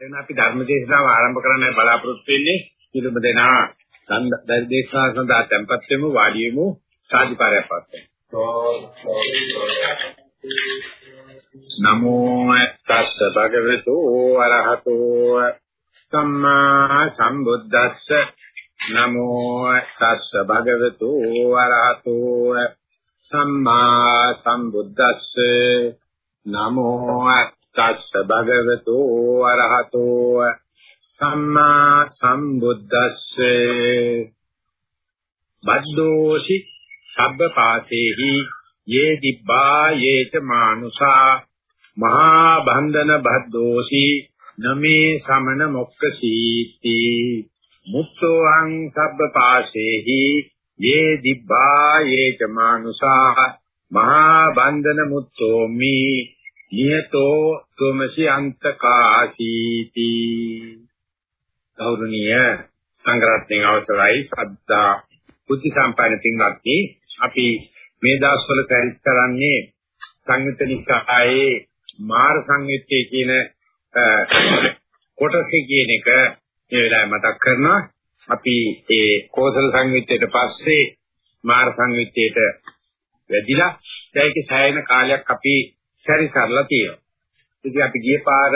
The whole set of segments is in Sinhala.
එන්න අපි ධර්ම දේශනාව ආරම්භ කරන්න බලාපොරොත්තු වෙන්නේ පිළිම දෙනා ධර්ම දේශනාව සඳහා tempත් වෙමු වාඩි වෙමු සාධිකාරයක් පත්වෙමු. නමෝ තස්ස භගවතු අරහතෝ සම්මා සම්බුද්දස්ස නමෝ තස්ස භගවතු අරහතෝ සම්මා සම්බුද්දස්ස නමෝ තස්ස භගවතු අරහතෝ සම්මා සම්බුද්දස්සේ බද්දෝසි සබ්බ පාසේහි යේ දිබ්බා යේත මානුසා මහා බන්ධන බද්දෝසි නමේ සමන මොක්කසීති මුත්තෝං සබ්බ පාසේහි යේ දිබ්බා යේත මානුසා මහා බන්ධන මුත්තෝමි නියතෝ තුමසි අන්තකාසීති ගෞරවනීය සංග්‍රහයෙන් අවසරයි. ශ්‍රද්ධා බුද්ධ සම්පන්න පින්වත්නි අපි මේ දවස්වල සැරිස් කරන්නේ සංයුත නිකායේ මාර සංයුත්තේ කියන කොටසේ කියන එක මේ වෙලාවේ මතක් කරනවා. අපි ඒ කෝසල සංයුත්තේට පස්සේ මාර සංයුත්තේට වැඩිලා දැන් ඒක සෑහෙන කාලයක් අපි සැරිසරලා තියෙනවා. ඉතින් අපි ගිය පාර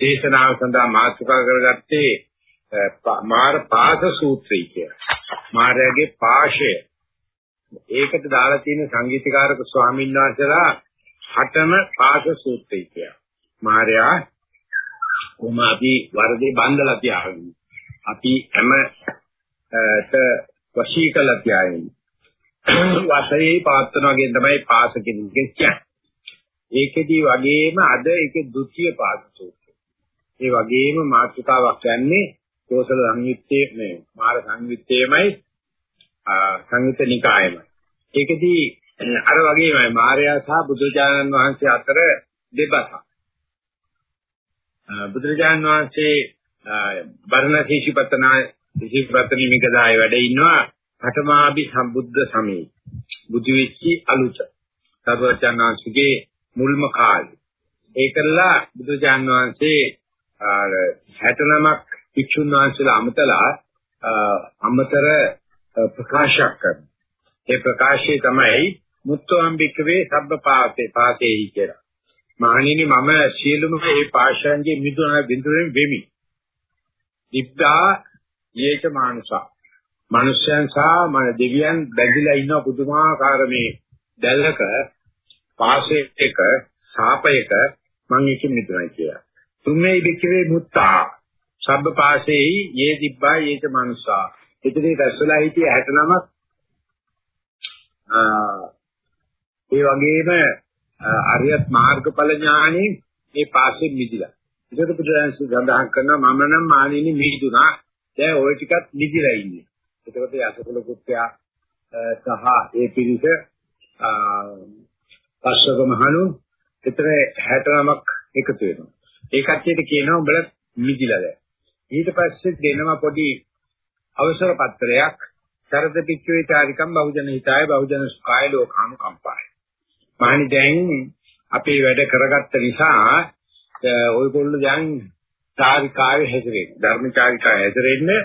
දේශනාව සඳහා මාතෘකා කරගත්තේ මාර පාස සූත්‍රය කියලා. මාරයාගේ පාශය. ඒකට දාලා තියෙන සංගීතකාරක ස්වාමීන් වහන්සේලා හටම පාස සූත්‍රය කියලා. මාරයා කොහොම අපි වරදේ බන්දලා තියාගෙන අපි හැමට වශී කළා තියාගෙන වාසයේ පාත්තන වගේ තමයි පාස කියන්නේ. ඒකෙදි වගේම අද ඒකේ ဒုတိ ය පාස සූත්‍රය. ඒ වගේම මාතෘකාවක් යන්නේ කෝසල සංයුත්තේ මේ මාර සංයුත්තේමයි සංයුත නිකායමයි. ඒකෙදි අර වගේමයි මාර්යා සහ බුදුජානන් වහන්සේ අතර දෙබසක්. බුදුරජාණන් වහන්සේ බරණසී ශිපතනා ශිපතනි මිගදායේ වැඩ ඉන්නවා පඨමාභි සම්බුද්ධ සමේ. බුදු වෙච්චි අලුත. සර්වචන්නාංශගේ මුල්ම කාලේ ඒකලා බුදුජාන් වහන්සේ 69ක් භික්ෂුන් වහන්සේලා අමතලා අමතර ප්‍රකාශයක් කරනවා. ඒ ප්‍රකාශය තමයි මුත්තෝම්බිකවේ සබ්බපාතේ පාතේහි කියලා. මහණෙනි මම සියලුම මේ පාෂයන්ගේ මිදුන බිඳුරෙන් වෙමි. ඉබ්බා යේච මානුසා. මනුෂ්‍යයන් සහ මන දෙවියන් බැඳිලා ඉන්න පුදුමාකාර මේ දැල්ලක පාසයක සාපයක මං එක මිතුණයි කියලා. තුම්මේ වික්‍රේ මුත්තා සබ්බ පාසෙහි යේ දිබ්බා යේච මනුසා. ඉතින් රසලා හිටිය 69ක් ඒ වගේම අරියත් මාර්ගඵල ඥානෙ මේ පාසෙ මිදිලා. ඒකට බුදුරජාණන් සඳහන් කරනවා මම නම් මානිනි මිදුණා. දැන් ওই ටිකත් මිදිලා ඉන්නේ. එතකොට යසකුල පුත්‍රයා සහ ඒ පිරිස පස්සක මහණු එතන 69ක් එකතු වෙනවා. ඒ කට්ටියට කියනවා උඹලා මිදිලා දැන්. ඊට පස්සේ දෙනවා පොඩි අවසර පත්‍රයක් සරද පිච්චේ චාරිකම් බහුජන හිතාය බහුජන සුඛාය ලෝකානු කම්පාය. මහණි දැන් අපේ වැඩ කරගත්ත නිසා ඔයගොල්ලෝ දැන් චාරිකාවේ හැදෙන්නේ ධර්මචාරිකාවේ හැදෙන්නේ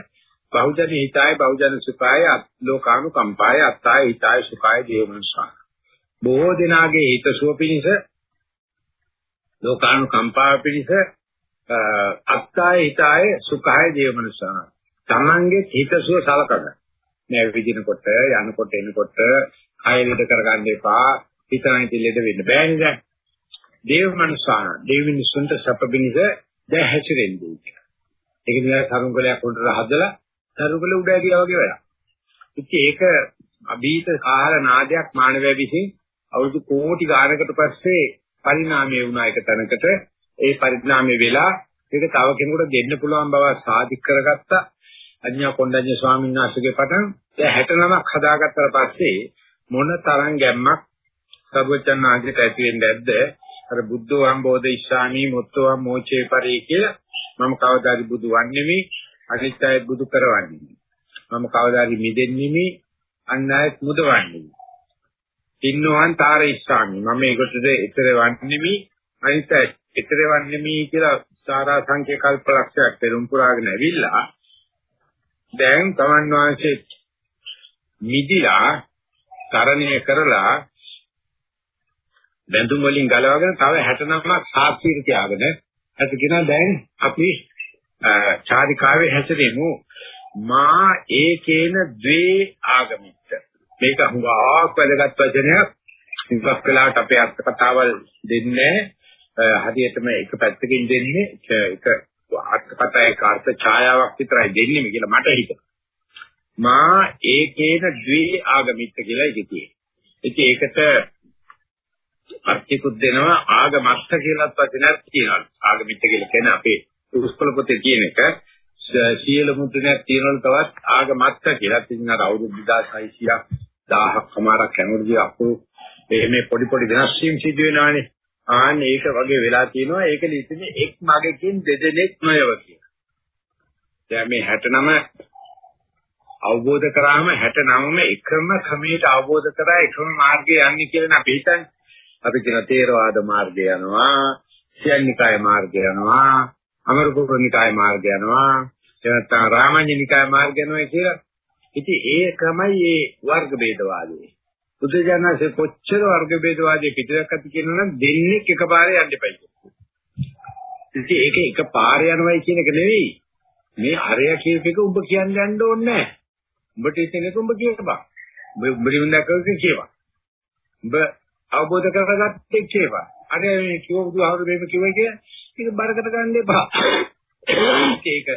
බහුජන හිතාය බහුජන සුඛාය ලෝකානු කම්පාය අත්තාය හිතාය සුඛාය දේවමනසා බොහෝ දෙනාගේ හිතසුව පිණිස ලෝකානු කම්පාව පිණිස අත්තාය හිතාය සුඛාය දේවමනසා තමන්ගේ හිතසුව සලකන. නෑ විදිනකොට යනකොට එනකොට කය ලෙඩ කරගන්න එපා හිතනයි දෙලෙඩ වෙන්න බෑනේ දැන්. දේවමනසා දේවිනිසුන්ට සප පිණිස දැන් හැසිරෙන්නේ කියලා. ඒක නිකන් කරුංගලයක් උඩට හදලා දරුකල උඩ ඇදියා වගේ වැඩක්. ඉතින් ඒක අභීත කාල නාදයක් මානවය විසින් අවුරුදු කෝටි ගානකට පස්සේ පරිණාමය වුණා එක තැනකට. ඒ පරිණාමය වෙලා ඒක තව කෙනෙකුට දෙන්න පුළුවන් බව සාධික කරගත්තා. අඥා කොණ්ඩඤ්ඤ ස්වාමීන් වහන්සේගේ පටන් දැන් 69ක් හදාගත්තට පස්සේ මොන තරම් ගැම්මක් සර්වචන් ආජිට ඇති වෙන්නේ නැද්ද? අර බුද්ධෝ සම්බෝධ ඉස්සාමි මොත්තෝ මොචේ පරේ කියලා මම කවදාද බුදු වන්නේ? අනිත් අය බුදු කරවන්නේ. මම කවදාද මිදෙන්නේ මේ අන් අයත් මුදවන්නේ. තින්නෝවන් තාර ඉස්සාමි මම ඒකටද ඊතර වන්නේ අනිත් ඊතරවන්නේ මේ කියලා සාරා සංඛ්‍ය කල්පලක්ෂයක් පෙරම් පුරාගෙන ඇවිල්ලා දැන් තමන් වහන්සේ මිදිලා තරණය කරලා බඳුම් වලින් ගලවගෙන තව 69ක් සාක්ෂියට තියාගෙන ඇති කියනවා දැන් අපි චාරිකාවේ හැසිරෙමු මා ඒකේන ද්වේ ආගමිත්ත මේක හුඟක් වැදගත් වචනයක්. ඉස්සක් වෙලාවට අපේ අර්ථ කතාවල් දෙන්නේ හරියටම එක පැත්තකින් දෙන්නේ එක අර්ථ කතාවේ කාර්ත ඡායාවක් විතරයි දෙන්නේ කියලා මට හිතෙනවා. මා ඒකේන ද්වේ ආගමිත්ත කියලා ඉතිතියි ඉතින් ඒකට අර්ථිකුත් දෙනවා ආගමත්ත කියලාත් වචනයක් තියෙනවා. ආගමිත්ත කියලා කියන්නේ අපේ පුස්කොළ පොතේ තියෙන එක සියලු මුද්‍රණයක් තියෙනවලු තවත් ආගමත්ත කියලා. ඉතින් අර අවුරුදු 2600ක් 1000ක් කමාරක් යනකොට අපෝ මේ පොඩි පොඩි වෙනස් වීම් සිදු වෙනවානේ. ආන්න ඒක වගේ වෙලා තියෙනවා. ඒක ලියන්නේ එක් මගකින් දෙදෙනෙක් නොයව කියලා. දැන් මේ 69 අවබෝධ කරාම 69ම එකම ක්‍රමයට අවබෝධ කරා එකම මාර්ගයේ යන්නේ කියලා අපි හිතන්නේ. අපි කියන තේරවාද මාර්ගය යනවා, සියන්නිකාය මාර්ගය යනවා, අමරපුරනිකාය මාර්ගය යනවා එහෙම නැත්නම් රාමඤ්ඤනිකාය මාර්ගය යනවා කියලා. ඉතින් ඒ ක්‍රමයි ඒ වර්ග ભેදවාදී. බුදුජානකසේ කොච්චර වර්ග ભેදවාදී පිටරක් ඇති කියනවනම් දෙන්නේ එකපාරේ යන්න එපයි. ඉතින් ඒක එකපාරේ යනවයි කියන එක නෙවෙයි. මේ හරය කියපේක ඔබ කියන්න යන්න ඕනේ නැහැ. උඹට ඉතින් ඒක උඹ කියපන්. උඹ උඹ දින්දකක කියපන්. උඹ අවබෝධ කරගත්තේ කියපන්. අර මේ කිව්ව බුදුහාමුදුරු මේක කිව්වයි කිය ඒක බරකට ගන්න එපා. ඒක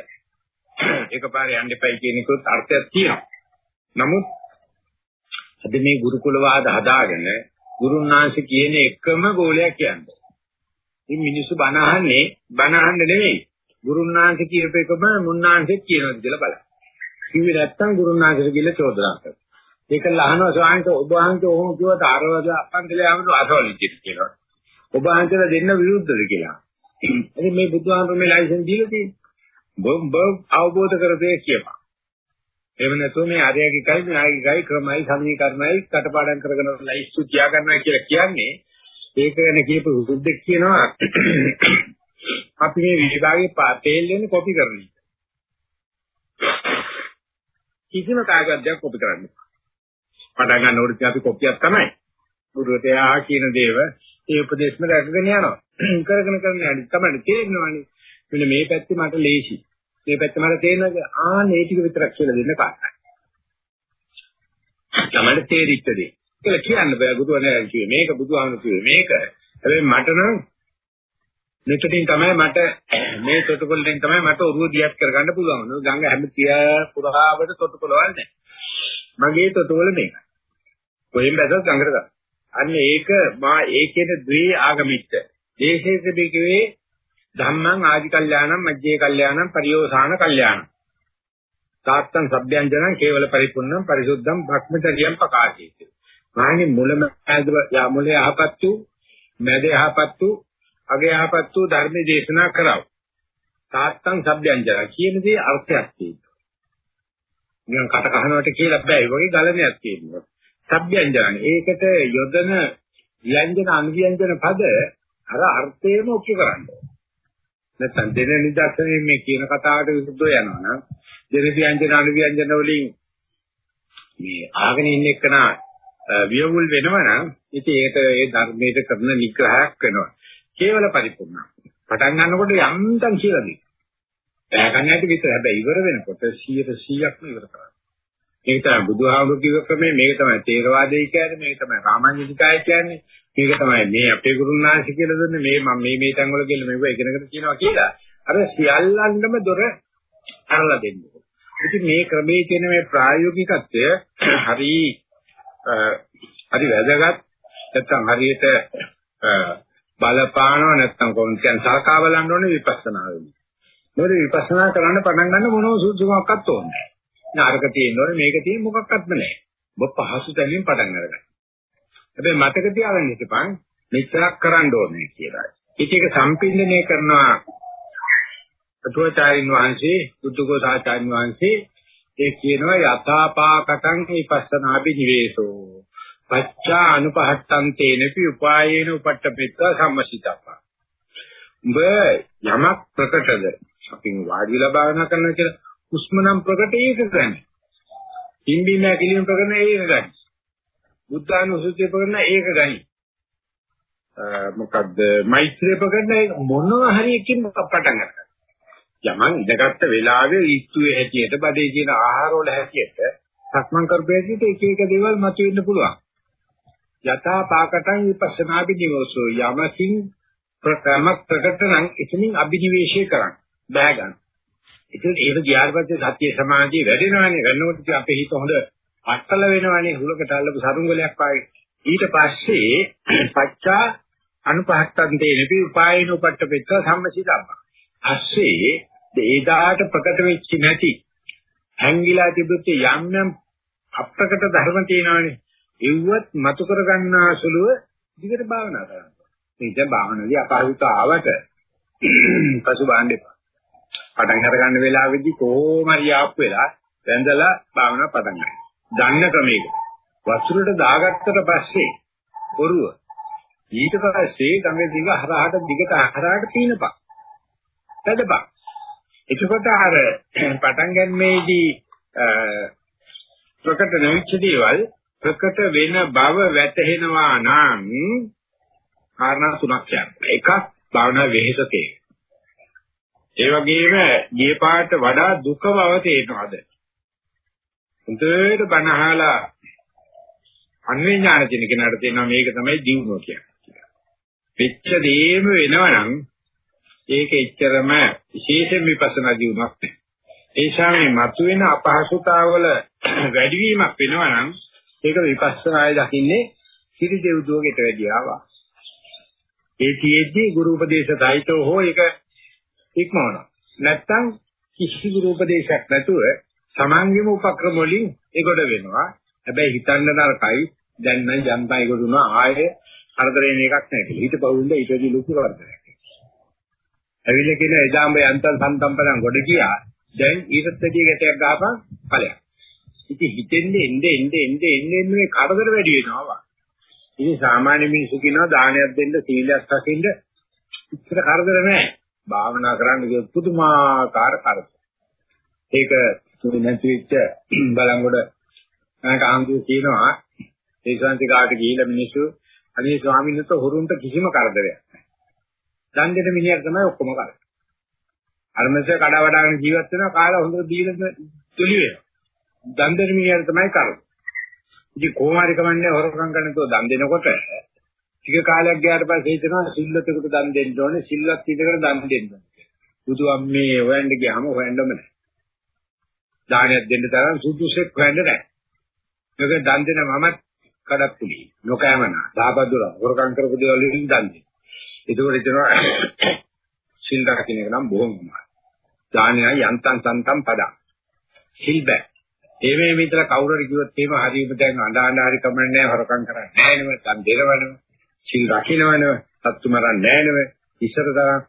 එකපාරේ යන්න එපයි කියන එකත් අර්ථයක් තියෙනවා. නමුත් අද මේ ගුරුකුල වාද හදාගෙන ගුරුන්නාංශ කියන එකම ගෝලයක් කියන්නේ. ඉතින් මිනිස්සු බණ අහන්නේ බණ අහන්න නෙවෙයි. ගුරුන්නාංශ කියප එකම මුන්නාංශෙත් කියනවාද කියලා බලන්න. කිව්වේ නැත්තම් ගුරුන්නාංශට කියලා චෝදනා කරනවා. ඒක ලහනවා ස්වාමීන් වහන්සේ ඔබ වහන්සේ ඔහොම කිව්වට අරවද අපන්දලේ ආමතු අසවලිච්ච කියලා. ඔබ අහන්සලා දෙන්න විරුද්ධද කියලා. ඉතින් මේ බුදුහාමුදුරු මේ ලයිසන් දීලා තියෙන්නේ. බොම්බ අවබෝධ කරපේ කියපන්. එහෙම නැත්නම් මේ ආර්යගේ කයි නායකයි ක්‍රමයි සමීකරණයි කටපාඩම් කරගෙන ලයිස්තු තියා ගන්නවා කියලා කියන්නේ ඒක ගැන කියපු සුද්දෙක් කියනවා අපි මේ විභාගේ තේල් වෙන්නේ කොපි කරන එක. කිසිම කාගද්දයක් කොපි කරන්නේ. පටන් ගන්නකොට අපි කොපියක් තමයි. ගුරුවරයා කියන දේව ඒ උපදේශම රැකගෙන යනවා. කරගෙන කරගෙන යනි තමයි තේරෙනවානේ. මෙන්න මේ පැත්තේ මට ලේසි. මේ පැත්තේ මට තේරෙනවා ආ මේ ටික විතරක් කියලා දෙන්න කාටද. තමයි තේරිච්ච දේ. කියලා කියන්න බෑ ගුරුවරයා කිව්වේ මේක බුදුහාමුදුරුවෝ කිව්වේ මේක. හැබැයි මට නම් මෙතනින් තමයි මට මේ තොටුපළෙන් තමයි මට ඔරුව දියත් කරගන්න පුළුවන්. ගංගා හැම තියා පුරාවට තොටුපළවල් නැහැ. මගේ තොටුපළ මේකයි. කොහෙන් බැලුවත් ගඟට ගන්න. අන්න ඒක මා ඒකේන ද්වේ ආගමිත්ත. දේශේත බිකවේ ධම්මං ආදි කල්යාණං මජ්ජේ කල්යාණං පරියෝසాన කල්යාණං. තාත්තං සබ්බ්‍යංජනං කේවල පරිපූර්ණං පරිසුද්ධං භක්මචරියම් ප්‍රකාශිත. මාන්නේ මුලම යා මුලේ යහපත් වූ මැද යහපත් වූ අග යහපත් වූ ධර්ම දේශනා කරව. තාත්තං සබ්බ්‍යංජන කියන දේ අර්ථයක් තියෙනවා. නිකන් කට කහනවට කියලා බෑ. ඒ වගේ ගලණයක් තියෙනවා. සබ්යංජන. ඒකට යොදන ව්‍යංජන අනුව්‍යංජන පද අර අර්ථයම ඔප්පු කරන්නේ. නැත්නම් දෙන නිදර්ශනයෙන් මේ කියන කතාවට විරුද්ධව යනවා නම් දෙන ව්‍යංජන අනුව්‍යංජන වලින් මේ ආගෙන ඉන්න එකන වියවුල් වෙනවනම් ඉතින් ඒක ඒ ධර්මයේ කරන නිග්‍රහයක් වෙනවා. කේවල පරිපූර්ණ. පටන් ගන්නකොට යන්තම් කියලා දෙන්න. බෑ ගන්න ඇති විතර. හැබැයි ඉවර වෙනකොට 100%ක්ම ඉවර කරනවා. මේක තමයි බුදුහාමුදුරු කිව්ව ක්‍රමය මේක තමයි තේරවාදය කියන්නේ මේක තමයි රාමඤ්ඤිකාය කියන්නේ මේක තමයි මේ අපේ ගුරුනාංශ කියලා දුන්නේ මේ මම මේ මේ තැන් වල කියලා මේව ඉගෙනගෙන කියනවා කියලා අර සියල්ලන්ටම දොර අරලා දෙන්න. ඉතින් මේ ක්‍රමයේ කියන මේ ප්‍රායෝගිකත්වය හරි හරි වැදගත් නැත්නම් හරියට බලපානවා නැත්නම් කොහොමද කියන්නේ සලකා බලන්න ඕනේ විපස්සනා වෙන්නේ. මොකද විපස්සනා කරන්න පටන් ගන්න මොනම සුදුසුකමක්වත් ඕනේ නැහැ. නාරක තියෙනවනේ මේක තියෙන මොකක්වත්ම නැහැ. ඔබ පහසු තැනින් පටන් අරගන්න. හැබැයි මතක තියාගන්න ඉතිපන් මෙච්චරක් කරන්න ඕනේ කියලා. ඒක එක සම්පින්දනය කරනවා අතුවාචාරින් වහන්සේ බුද්ධඝෝසාචාරින් වහන්සේ ඒ කියනවා යථාපාකටං විපස්සනාපි නිවේසෝ පච්චා අනුපහත්තං තේනපි උපායේන උපට්ඨපෙත්වා සම්මසිතප්පා උඹ යමක් ප්‍රකටද අපි වාඩිලා භාවනා කරනවා කියලා හුස්ම නම් ප්‍රකට ඒක ගන්න. පිම්බීම ඇකිලිම ප්‍රකරණ ඒක ගන්න. බුද්ධානුසුතිය ප්‍රකරණ ඒක ගනි. මොකද්ද මෛත්‍රිය ප්‍රකරණ මොනවා හරි එකකින් පටන් ගන්නවා. යමන් ඉඳගත්ත වෙලාවේ ඍතුවේ හැටියට බඩේ තියෙන ආහාර වල හැටියට සක්මන් කරපේදී එක එක දේවල් මතුවෙන්න පුළුවන්. යථා පාකටං විපස්සනාපි නිවෝසෝ යමකින් ප්‍රකම ප්‍රකට නම් එතනින් අභිනිවේෂය කරන්න බෑ ගන්න. ඉතින් ඒක ගියාට පස්සේ සත්‍ය සමාධිය වැඩෙනවානේ. වෙනකොට අපේ හිත හොඳ අට්ටල වෙනවානේ. හුලකට අල්ලපු සරුංගලයක් වගේ. ඊට පස්සේ පච්චා අනුපහත්තන් තේනපි උපායන උපට්ඨපෙච්ච සම්මසිතම්ම. ඇස්සේ ඒදාට ප්‍රකට වෙච්ච නැති හැංගිලා තිබුත් යම් යම් අප්‍රකට ධර්ම තියෙනවානේ. ඒවත් මතු කර ගන්නා සුළුව දිගට භාවනා කරන්න. මේ දැන් භාවනාවේ අපහසුතාව ආවට පසු බාන්න එපා. පටන් අර ගන්න වෙලාවෙදි කොහොම හරි ආප් වෙලා වැඳලා භාවනා පටන් ගන්න. දන්න ක්‍රමයක. වස්තුරට දාගත්තට පස්සේ බොරුව ඊට පස්සේ ගමේ දිග හරහාට දිගට හරහාට පීනපන්. තදපන්. එතකොට අර පටන් ගන්නේදී ප්‍රකට නොවිච්ච දේවල් ප්‍රකට වෙන බව වැටහෙනවා නම් කාරණා තුනක් කියනවා. එකක් භාවනා වෙහෙසකේ. ඒ වගේම ගිය පාට වඩා දුක බව තේරෙනවද? හොඳට බණ අහලා අන්වේ ඥාන කියන කෙනාට තේරෙනවා මේක තමයි ජීවුම කියන්නේ. වෙච්ච දේම වෙනවනම් ඒක එච්චරම විශේෂ විපස්සනා ජීවුමක් නෑ. ඒ ශාමේ මතුවෙන අපහසුතාවල වැඩිවීමක් වෙනවනම් ඒක විපස්සනාය දකින්නේ සිරි දෙව්දුවකට වැඩි ආවා. ඒ තියෙද්දි ගුරු උපදේශ සහිතව හෝ ඒක ඉක්මවනවා. නැත්තම් කිසි ගුරු උපදේශයක් නැතුව තමන්ගේම උපක්‍රම වලින් ඒකට වෙනවා. හැබැයි හිතන්න නරකයි දැන් නම් ජම්පයි ගොඩුනා ආයේ කරදරේන එකක් නැහැ කියලා. ඊට පවුල්ද ඊටදී ලොකු කරදරයක්. ඇවිල්ලා කියන එදාම යන්තම් සම්තම්පරන් ගොඩ ගියා. දැන් ඊටත් වැඩි ගැටයක් ගහපන් ඵලයක්. ඉතින් හිතෙන්නේ එන්නේ එන්නේ එන්නේ එන්නේ මේ කරදර වැඩි වෙනවා. ඉතින් සාමාන්‍ය මිනිස්සු කියනවා දානයක් දෙන්න සීලයක් රකින්න ඉතර කරදර නැහැ. භාවනා කරන්න කිය පුදුමාකාර කරදර. ඒක නැති වෙච්ච බලංගොඩ නැක ආම්දු කියනවා ඒ ශාන්තිකාට ගිහිල්ලා මිනිස්සු අනේ ස්වාමීන් වහන්සේ හොරුන්ට කිසිම කරදරයක් නැහැ. දන් දෙන මිනිහා තමයි ඔක්කොම කරන්නේ. අරමසේ කඩා වඩාගෙන ජීවත් වෙනවා කාලා හොඳට දීලා තුලි වෙනවා. දන් දෙන මිනිහා තමයි කරන්නේ. ඉතින් කොහොම හරි කමන්නේ හොරකම් කරනකෝ දන් දෙනකොට ටික කාලයක් ගියාට පස්සේ හිතනවා සිල්ලතෙකුට දන් දෙන්න ඕනේ සිල්වත් ඉඳගෙන දන් දෙන්න ඕනේ. බුදුන් මේ හොයන්න ගියාම හොයන්නම නැහැ. දානයක් දෙන්න තරම් සුදුසෙක් හොයන්න නැහැ. ඒක දන් දෙන මමත් කඩප්පුලි නොකෑමන දාපදුර හොරකම් කරපු දේවල් වලින් දන් දෙන්න. ඒකෝට හිතනවා සිල් රකින්න එක නම් බොහොම අමාරුයි. දානය යන්තම් සන්තම් පදා. සිල් බෑ. ඒ මේ විතර කවුරු හරි කිව්වොත් එහෙම හරියම දැන් අඬ අඬ හරි කමන්නේ නැහැ හොරකම් කරන්නේ නැහැ නෙවෙයි තන් දෙනවනේ සිල් රකින්නවනේ සත්තු මරන්නේ නැහැ නෙවෙයි ඉස්සර තරම්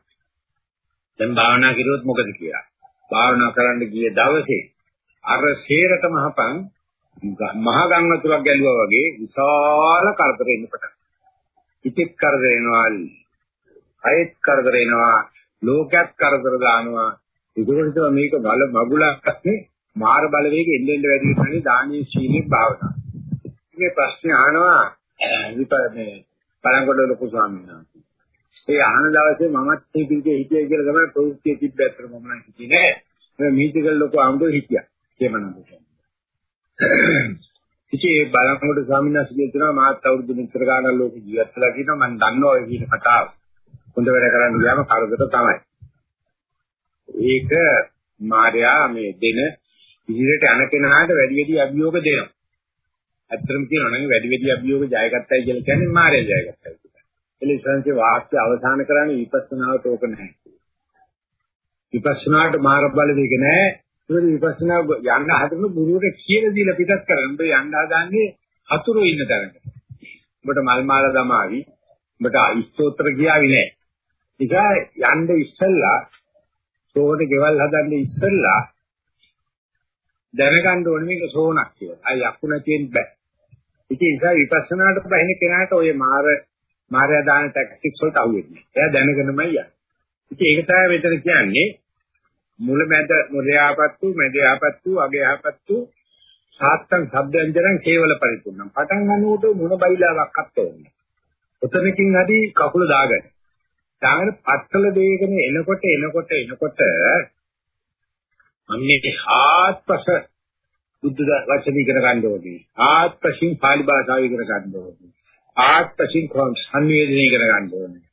දැන් භාවනා කරුවොත් මොකද කියලා? භාවනා කරන්න ගිය දවසේ අර සේරට මහපන් මහ ගම් වතුරක් ගැලුවා වගේ විශාල කරදර එන්න පටන්. ඉතික් කරදර එනවා අයෙත් කරදර එනවා ලෝකයක් කරදර දානවා. ඒකවලට මේක බල මගුලක් නේ. මාර බලවේග එන්න එන්න වැඩි වෙනනේ දානීය ශීලී භාවනාව. මේ ප්‍රශ්නේ අහනවා විපරමේ පළංගොඩ ලොකු ස්වාමීන් වහන්සේ. ඒ අහන දවසේ මමත් මේ පිළිකේ හිටියයි කියලා තමයි ප්‍රවෘත්තිය තිබ්බැත්තට මම නම් හිතියේ නෑ. මේ මීතිකල් ලොකු ආම්දෝ හිටියා. කියමනන්ද. ඉතින් ඒ බලංගොඩ ස්වාමීන් වහන්සේ කියනවා මාත් අවුරුදු මෙතර ගානක් ලෝක ජීවත් වෙලා කියනවා මම දන්නවා ඔය කියන කතාව. හොඳ වැඩ කරන්න ගියාම කරදර තමයි. ඒක මාර්යා මේ දෙන ඉදිරියට යන කෙනාට වැඩි වැඩි අභියෝග දෙනවා. ඇත්තටම කියනවා නම් වැඩි වැඩි අභියෝග ජයගත්තයි කියලා කියන්නේ මායя ජයගත්තයි කියලා. එලිසන්සේ වාක්‍ය අවසන් කරන්නේ විපස්සනාවට ඕක නැහැ. විපස්සනාට මාර බල දෙක නැහැ. ඒක විපස්සනා යන්න හදන ගුරුවරට කියලා දීලා පිටත් කරන්න. උඹ යන්න හදන්නේ හතුරු ඉන්න තැනකට. උඹට මල් මාල දමාවි. උඹට ඉස්තෝත්‍ර කියාවි නෑ. නිසා යන්න ඉස්සෙල්ලා සෝනේ ගෙවල් හදන්න ඉස්සෙල්ලා දැනගන්න ඕනේ මේක සෝනක් කියලා. අය යකුණ තියෙන්න බෑ. ඉතින් ඒ නිසා විපස්සනාට බහින කෙනාට ඔය මාර මාර්යා දාන ටැක්ටික්ස් වලට අහු වෙන්නේ. එයා දැනගෙනමයි යන්නේ. ඉතින් ඒක තමයි මෙතන කියන්නේ මුල මැද මුලයාපත්තු මැදයාපත්තු අගයාපත්තු සාත්තං සබ්දංජනං කේවල පරිපූර්ණම්. පටන් ගන්නකොට මොන බයිලාවක් අත්තෝන්නේ. ඔතනකින් හරි කකුල දාගන්න. දාගෙන පත්තල දෙයකම එනකොට එනකොට එනකොට අන්නේ ආත්පස බුද්ධ වචන ඉගෙන ගන්න ඕනේ. ආත්පසින් පාලි භාෂාව ඉගෙන ගන්න ඕනේ. ආත්පසින් සංවේදනය ඉගෙන ගන්න ඕනේ.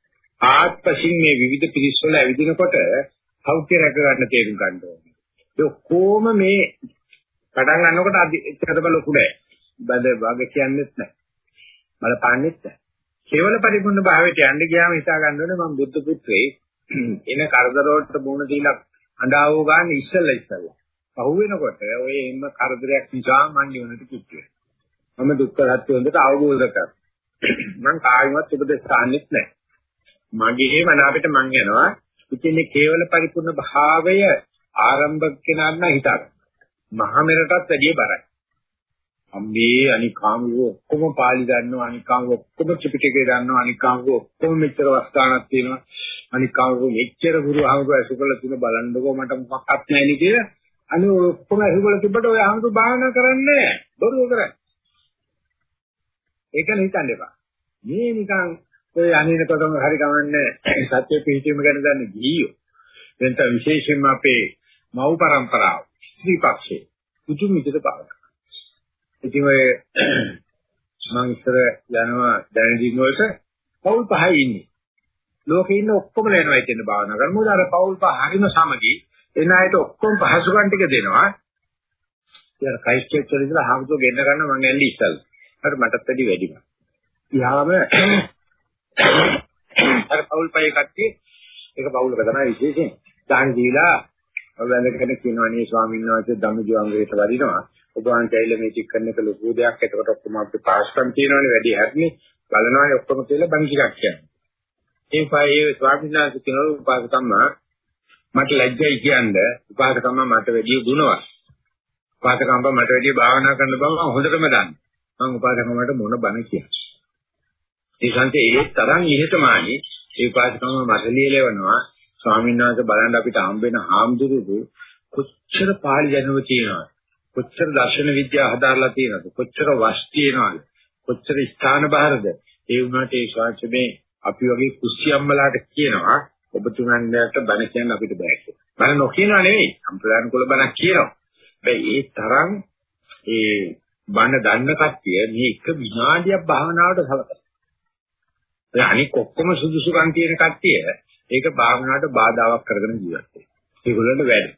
ආත්පසින් මේ විවිධ පිරිස්වල ඇවිදිනකොට සෞඛ්‍ය රැක ගන්න තේරුම් ගන්න ඕනේ. ඒ කොහොම මේ පටන් ගන්නකොට එච්චරම ලොකු නෑ. බද වග කියන්නේත් නෑ. බලපාන්නෙත් නෑ. කේවල පරිපූර්ණ භාවයට යන්න ගියාම හිතා ගන්න ඕනේ මම බුද්ධ පුත්‍රේ එන කරදර වලට මුහුණ දීලා අඬාවෝ ගන්න ඉස්සෙල්ලා ඉස්සෙල්ලා. පහු වෙනකොට ඔය එන්න කරදරයක් නිසා මං නිවනට කිව්වේ. මම දුක්ඛ සත්‍ය හොඳට අවබෝධ කරගත්තා. මං කායිමත් උපදේශ ගන්නෙත් නැහැ. මගේ මන අපිට මං යනවා. ඉතින් මේ කේවල පරිපූර්ණ භාවය ආරම්භක කෙනාට නම් හිතක්. මහා මෙරටත් වැඩිය බරයි. අම්බේ අනිකාංගෝ ඔක්කොම පාලි දන්නවා අනිකාංගෝ ඔක්කොම ත්‍රිපිටකය දන්නවා අනිකාංගෝ ඔක්කොම මෙච්චර වස්තානක් තියෙනවා අනිකාංගෝ මෙච්චර ගුරු අහඟ ඇසුකල තුන බලන්නකෝ මට මොකක්වත් නැහැ නේ කියලා අනේ ඔක්කොම ඇසුකල තිබ්බට ඔය අහඟ භාවනා කරන්නේ බොරුව කරන්නේ. ඒක හිතන්න එපා. මේ නිකන් ඔය අනිනකොටම හරි ගමන්නේ සත්‍ය පිහිටීම ගැන දන්නේ ගියෝ එතන විශේෂයෙන්ම අපේ මව් પરම්පරාව ස්ත්‍රී පක්ෂේ උතුම් විදිහට පාවිච්චි ඉතින් ඔය මම ඉස්සර යනවා දැනදින් වලට පවුල් පහයි ඉන්නේ. ලෝකේ ඉන්න ඔක්කොම යනවා කියන භාවනා කරන මොකද අර පවුල් පහ හරිම සමගි. එන අයට ඔක්කොම පහසුකම් ටික දෙනවා. ඉතින් කයිස්ට් වල ඉඳලා හාමුදුරුවෝ ගෙන්න ගන්න මම ඇල්ලි ඉස්සල්. හරි මටත් වැඩි වැඩිම. ඊහාම අර පවුල් පහේ කට්ටිය ඒක පවුලක තමයි විශේෂයෙන්. දාන් දීලා වැඳගෙන කියනවා නේ ස්වාමීන් වහන්සේ ධම්මජීවංගයට වදිනවා. ඔබ වහන්සේ ඇවිල්ලා මේ චෙක් කරන එක ලොකු දෙයක්. එතකොට ඔක්කොම අපිට පාස්කම් තියෙනවනේ වැඩි හැටනේ. බලනවානේ ඔක්කොම කියලා බණ ටිකක් කියන්නේ. ඒ පහේ ස්වාමීන් වහන්සේ කියනවා උපාසකම්මා මට ලැජ්ජයි කියන්නේ උපාසකම්මා මට වැඩි ගුණවත්. උපාසකම්මා මට වැඩි භාවනා කරන්න බව මම හොඳටම දන්නවා. මම උපාසකම්මට මොන බණ කියන්නේ. ඒ සංසේ ඒ තරම් ඉහෙතමානී ඒ උපාසකම්මා මට ලියලවනවා ස්වාමීන් වහන්සේ බලන්න අපිට හම්බ වෙන හාමුදුරුවෝ කොච්චර පාළි දැනුම තියෙනවද කොච්චර දර්ශන විද්‍යාව හදාarලා තියෙනවද කොච්චර වස් තියෙනවද කොච්චර ස්ථාන බාරද ඒ වුණාට ඒ ශාස්ත්‍රමේ අපි වගේ කුස්සියම්මලාට කියනවා ඔබතුමන්ට බණ කියන්න අපිට බෑ කියලා. බණ නොකියනවා නෙවෙයි සම්ප්‍රදාන කුල බණක් කියනවා. හැබැයි ඒ තරම් ඒ බණ දන්න කට්ටිය මේ එක විනාඩියක් භාවනාවට සලකනවා. ඒ අනික ඔක්කොම සුදුසුකම් තියෙන කට්ටිය ඒක භාවනාවට බාධාවක් කරගෙන ජීවත් වෙනවා. ඒගොල්ලන්ට වැඩි.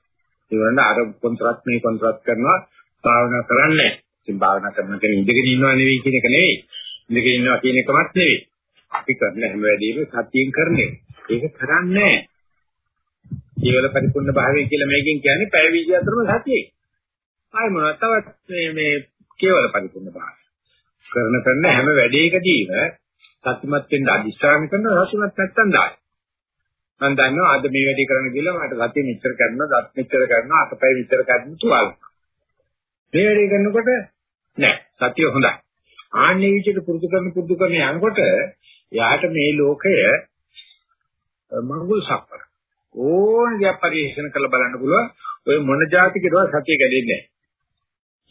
ඒගොල්ලන්ට අර කොන්ත්‍රාත් මේ කොන්ත්‍රාත් කරනවා භාවනා කරන්නේ. ඉතින් භාවනා කරන කෙනෙක් ඉඳගෙන ඉන්නවා නෙවෙයි කියන එක නෙවෙයි. ඉඳගෙන ඉන්නවා කියන එකමත් නෙවෙයි. අපි කරන හැම වෙලෙම සතියෙන් කරන්නේ. ඒක කරන්නේ කේවල පරිපූර්ණ භාවය කියලා මේකෙන් කියන්නේ පැය 24ම සතියේ. ආයි මොනවද තවත් මේ මේ කේවල පරිපූර්ණ භාවය. කරන කරන හැම වැඩේකදීම සත්‍යමත් වෙන්න අදිස්ථාන කරන රසුමත් නැත්තම් දායි. මම දන්නවා අද මේ වැඩේ කරන්න ගිහලා මට සතිය මෙච්චර කරනවා, දත් මෙච්චර කරනවා, අතපය මෙච්චර කරනවා තුවාල. මේ වැඩේ කරනකොට නෑ සතිය හොඳයි. ආන්නේ විදිහට පුරුදු කරන පුරුදු කරන යනකොට යාට මේ ලෝකය මඟුල් සප්පර. ඕන දෙයක් පරිශන කරලා බලන්න පුළුවන්. ඔය මොන જાති කෙරුවා සතිය කැඩෙන්නේ නැහැ.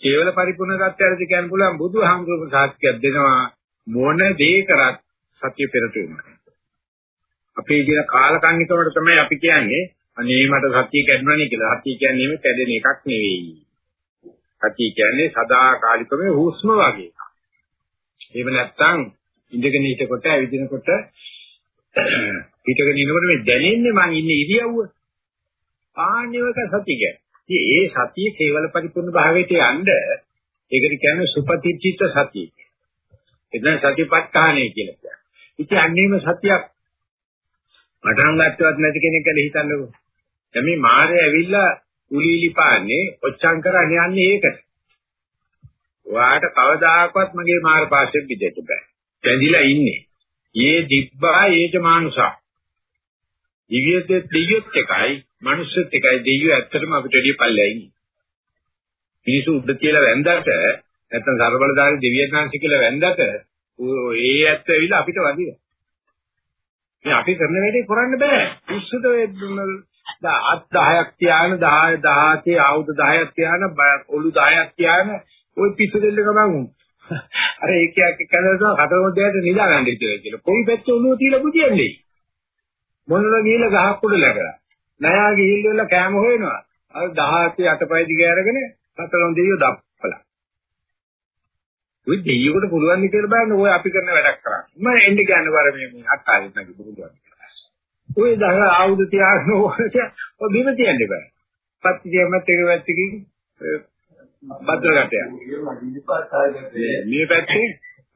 කේවල පරිපූර්ණ தත්ත්වයද කියන්න පුළුවන් බුදුහාමුදුරුවෝ සාක්ෂියක් දෙනවා මොන දේ කරත් සතිය පෙරට වෙනවා. අපේ කියන කාලකන්නිකවට තමයි අපි කියන්නේ අනේ මට සතිය කැඩුණානේ කියලා. සතිය කියන්නේ මේ කැඩෙන එකක් නෙවෙයි. සතිය කියන්නේ සදාකාලිකව හුස්ම වගේ එකක්. එහෙම නැත්නම් ඉඳගෙන හිටකොට ඇවිදිනකොට හිටගෙන ඉනකොට මේ දැනෙන්නේ මං ඉන්නේ ඉරියව්ව. ආන්නේවක සතිය කියන්නේ. ඒ සතිය කේවල පරිපූර්ණ භාවයට යන්න ඒකට කියන්නේ සුපතිච්චිත සතිය. එතන සතිපට්ඨානය කියලා කියනවා. ඉතින් අන්නේම සතියක් පටන් ගන්නවත් නැති කෙනෙක් ගැන හිතන්නකෝ. දැන් මේ මාරය ඇවිල්ලා උලීලි පාන්නේ ඔච්චම් කරන්නේ යන්නේ ඒකට. ඔයාට කවදාකවත් මගේ මාර පාෂයෙන් පිටෙන්න බෑ. දැඳිලා ඉන්නේ. යේ දිබ්බා ඒජ මානුසා. දිව්‍යත් දෙයියොත් එකයි, මනුස්සයත් එකයි දෙයියෝ ඇත්තටම අපිට වැඩිය පල්ලෙයි ඉන්නේ. මිනිස්සු උඩ කියලා වැන්දට නැත්තම් සර්වබලධාරී දෙවියන් වහන්සේ කියලා වැන්දට ඒ ඇත්ත ඇවිල්ලා අපිට වදිනවා. මේ අපි කරන වැඩේ කරන්න බෑ. පිස්සුද අත් 10ක් තියාන 10 17 ආයුධ 10ක් තියාන ඔලු 10ක් තියාන ওই පිස්සු දෙල්ල ගමන් අර ඒකයක් කනනවා කටරොද්දයට නිදා ගන්න ඉතින් කියලා. කොයි පැත්තේ ඔළුව තියලා බුදියන්නේ? මොනවා ගිහලා ගහක් උඩ läගලා. නයා ගිහිල්ලා කෑම හොයනවා. අර 17 අතපය දිග අරගෙන කටරොද්දේ දප්පලා. ඔය දෙයියෙකුට පුළුවන් ද කියලා බලන්න ඔය අපි කරන වැඩක් කරා. මම එන්න කියන්නේ වර මේ මේ අත්ආයෙත් නැති පුළුවන්. ඔය දහ ආයුධ තියාගෙන ඔය බිම තියන්න බෑ. පත්ති කියමත් එක වැත්තකින් බද්දරකට මේ පැත්තේ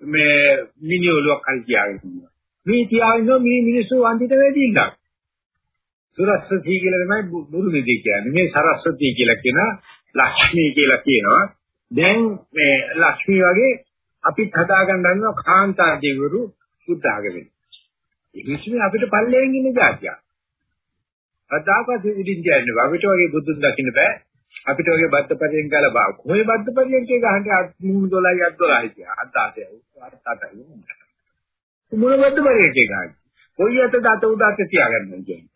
මේ මිනි ඔලුවක් හරි තියාගෙන ඉන්නවා. මේ තියාගෙන මේ මිනිස්සු වන්දිත වෙදී ඉන්නවා. සරස්වතී කියලා තමයි බුදු නිදී කියන්නේ. මේ සරස්වතී කියලා කියන ලක්ෂ්මී කියලා කියනවා. දැන් මේ ලක්ෂ්මී වගේ අපිත් හදාගන්න හදනවා කාන්තා දෙවිවරු බුද්ධ ආගමෙන්. ඉතින් අපිට පල්ලෙන් ඉන්න જાතියක්. අදාකත් උඩින් කියන්නේ අපිට වගේ බුදුන් දකින්න බෑ. අපිට වගේ බද්ද පරියෙන් ගාලා බා. කොහේ බද්ද පරියෙන් කිය ගහන්නේ මුහුණු 12යි අත් 12යි කිය. අත් 8යි අත් 8යි. මොන බද්ද පරියෙන් කිය ගහන්නේ. කොයි අතද අත උඩ අත තියාගන්න කියන්නේ.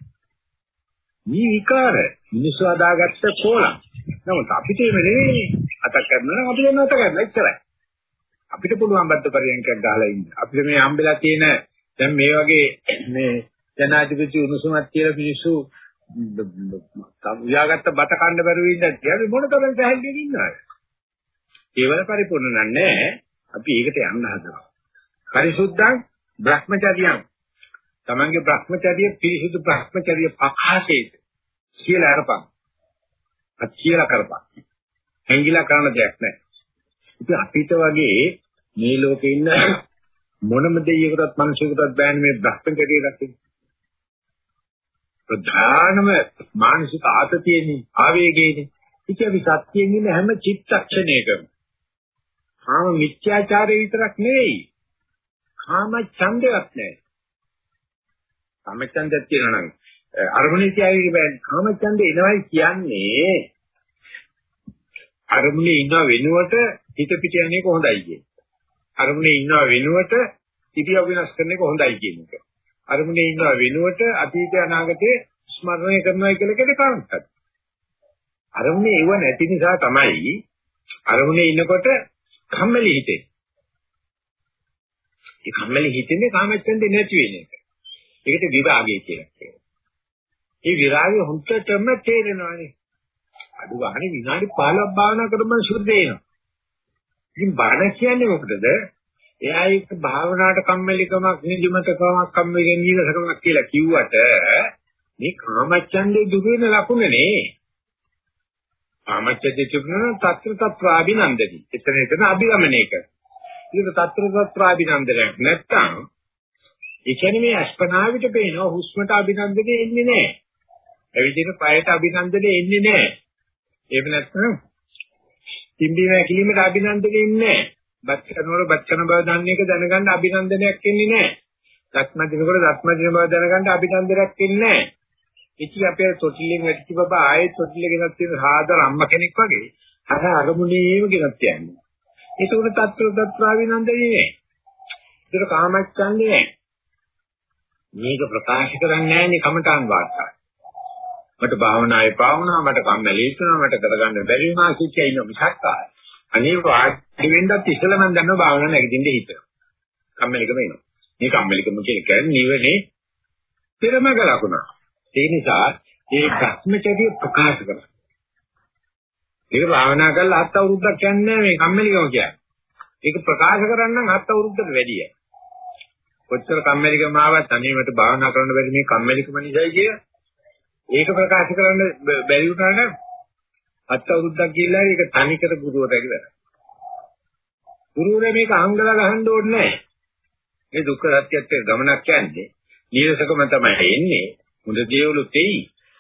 මේ විකාර මිනිස්සු අදාගත්ත කොලම්. නමුත් අපිට මේ නෙවෙයි අතක් කරනවා නම් අපිට නත කරන්න ඉච්චරයි. අපිට පුළුවන් බද්ද පරියන්කයක් ගහලා ඉන්න. අපිට මේ හම්බෙලා තියෙන දැන් මේ වගේ මේ ජනාධිපති උණුසුමක් කියලා මිනිස්සු උයාගත්ත බත කන්න බැරුව ඉඳන් කියන්නේ මොන තරම් සැහැල්ලුවෙන් ඉන්නවද? ඒවල පරිපූර්ණ නැහැ. අපි ඒකට යන්න හදනවා. පරිසුද්ධං බ්‍රහ්මචර්යං. තමන්ගේ බ්‍රහ්මචර්ය පිරිසුදු බ්‍රහ්මචර්ය පකාශේත කියලා අරපන්. අත් කියලා කරපන්. හැංගිලා කරන දෙයක් නැහැ. ඉතින් අපිට වගේ මේ ලෝකේ ඉන්න මොනම දෙයකටත් මිනිසෙකුටත් බෑනේ මේ බ්‍රහ්මචර්යය ගත්තේ. ප්‍රධානම මානසික ආතතියනේ ආවේගයනේ. ඉතින් අපි සත්‍යයෙන් ඉන්න හැම චිත්තක්ෂණයකම කාම මිත්‍යාචාරය විතරක් නෙවෙයි. කාම ඡන්දයක් නැහැ. කාම ඡන්දයක් තියෙනවා නම් අරමුණේ තියාගෙන බෑ. කාම ඡන්දේ එනවයි කියන්නේ අරමුණේ ඉන්න වෙනුවට හිත පිට යන එක හොඳයි කියන. අරමුණේ ඉන්න වෙනුවට ඉතිව වෙනස් කරන එක හොඳයි කියන එක. අරමුණේ ඉන්නවා වෙනුවට අතීත අනාගතේ ස්මරණය කරනවා කියලා කියන කාරණාවක්. අරමුණේ ඒව නැති නිසා තමයි අරමුණේ ඉන්නකොට කම්මැලි හිතේ. ඒ කම්මැලි හිතෙන්නේ කාමච්ඡන්දේ නැති වෙන එක. ඒකට විරාගය කියලා කියනවා. ඒ විරාගය හුත්තටම තේරෙනවානේ. අඩු ගන්න විනාඩි 15ක් භාවනා කරපම සුද්ධ වෙනවා. ඉතින් බණ කියන්නේ මොකටද? එයා ඒක භාවනාවට කම්මැලිකමක් නිදිමතකමක් කම්මැලිකම නීරසකමක් කියලා කිව්වට මේ කාමච්ඡන්දේ දුර වෙන ලකුණනේ. කාමච්ඡන්දේ තිබුණා තත්ත්‍ර තත්වාභිනන්දති. එතන එතන අභිගමනය කර. ඒක තත්ත්‍ර තත්වාභිනන්දනයක් නැත්තම් ඒ කියන්නේ මේ අස්පනාවිට පේනවා හුස්මට අභිනන්දනේ එන්නේ නැහැ. ඇවිදින පයට අභිනන්දනේ එන්නේ නැහැ. ඒක නැත්නම් තිම්බීම ඇකිලිමට අභිනන්දනේ ඉන්නේ නැහැ. බත් කරනකොට බත් කරන බව දන්නේ එක දැනගන්න අභිනන්දනයක් එන්නේ නැහැ. දත්ම දිනකොට දත්ම දින බව දැනගන්න අභිනන්දනයක් එන්නේ නැහැ. ඉති අපේ තොටිල්ලෙන් වැටිච්ච බබා ආයෙත් තොටිල්ල ගෙනත් තියෙන සාදර අම්මා කෙනෙක් වගේ අර අරමුණේම ගෙනත් යන්නේ. ඒක උන තත්ත්ව දත්‍රාවිනන්දනේ නෑ. ඒක කාමච්ඡන්දේ නෑ. මේක ප්‍රකාශ කරන්නේ නෑනේ කමඨාන් වාර්තා. මට භාවනායේ පාවුණා මට කම්මැලි හිතුණා මට කරගන්න බැරි වුණා කිච්චා ඉන්න මිසක් ආයි. අනේ වාඩි වෙන්නත් ඉස්සෙල්ලා මම දන්නවා භාවනාව නැගිටින්න හිතනවා. කම්මැලිකම එනවා. මේ කම්මැලිකම කියන්නේ නිවනේ පෙරමග ලකුණ. ඒ නිසා ඒ භ්‍රමචර්ය ප්‍රකාශ කරනවා. ඒක භාවනා කරලා හත් අවුරුද්දක් කියන්නේ මේ කම්මැලිකම කියන්නේ. ඒක ප්‍රකාශ කරන්න හත් අවුරුද්දකට වැඩිය. කොච්චර කම්මැලිකම ආවත් අනේ මට භාවනා කරන්න බැරි මේ කම්මැලිකම නිසායි කිය. ඒක ප්‍රකාශ කරන්න බැරි වුණාට අත් අවුරුද්දක් ගිහිල්ලා ඒක තනිකර ගුරුවරයාගේ වැඩ. ගුරුවරයා මේක අහංගලා ගහන්න ඕනේ නැහැ. මේ දුක්ඛ සත්‍යත් ගමනක් යන්නේ. නීරසකම තමයි එන්නේ. හොඳ දේවලු තෙයි.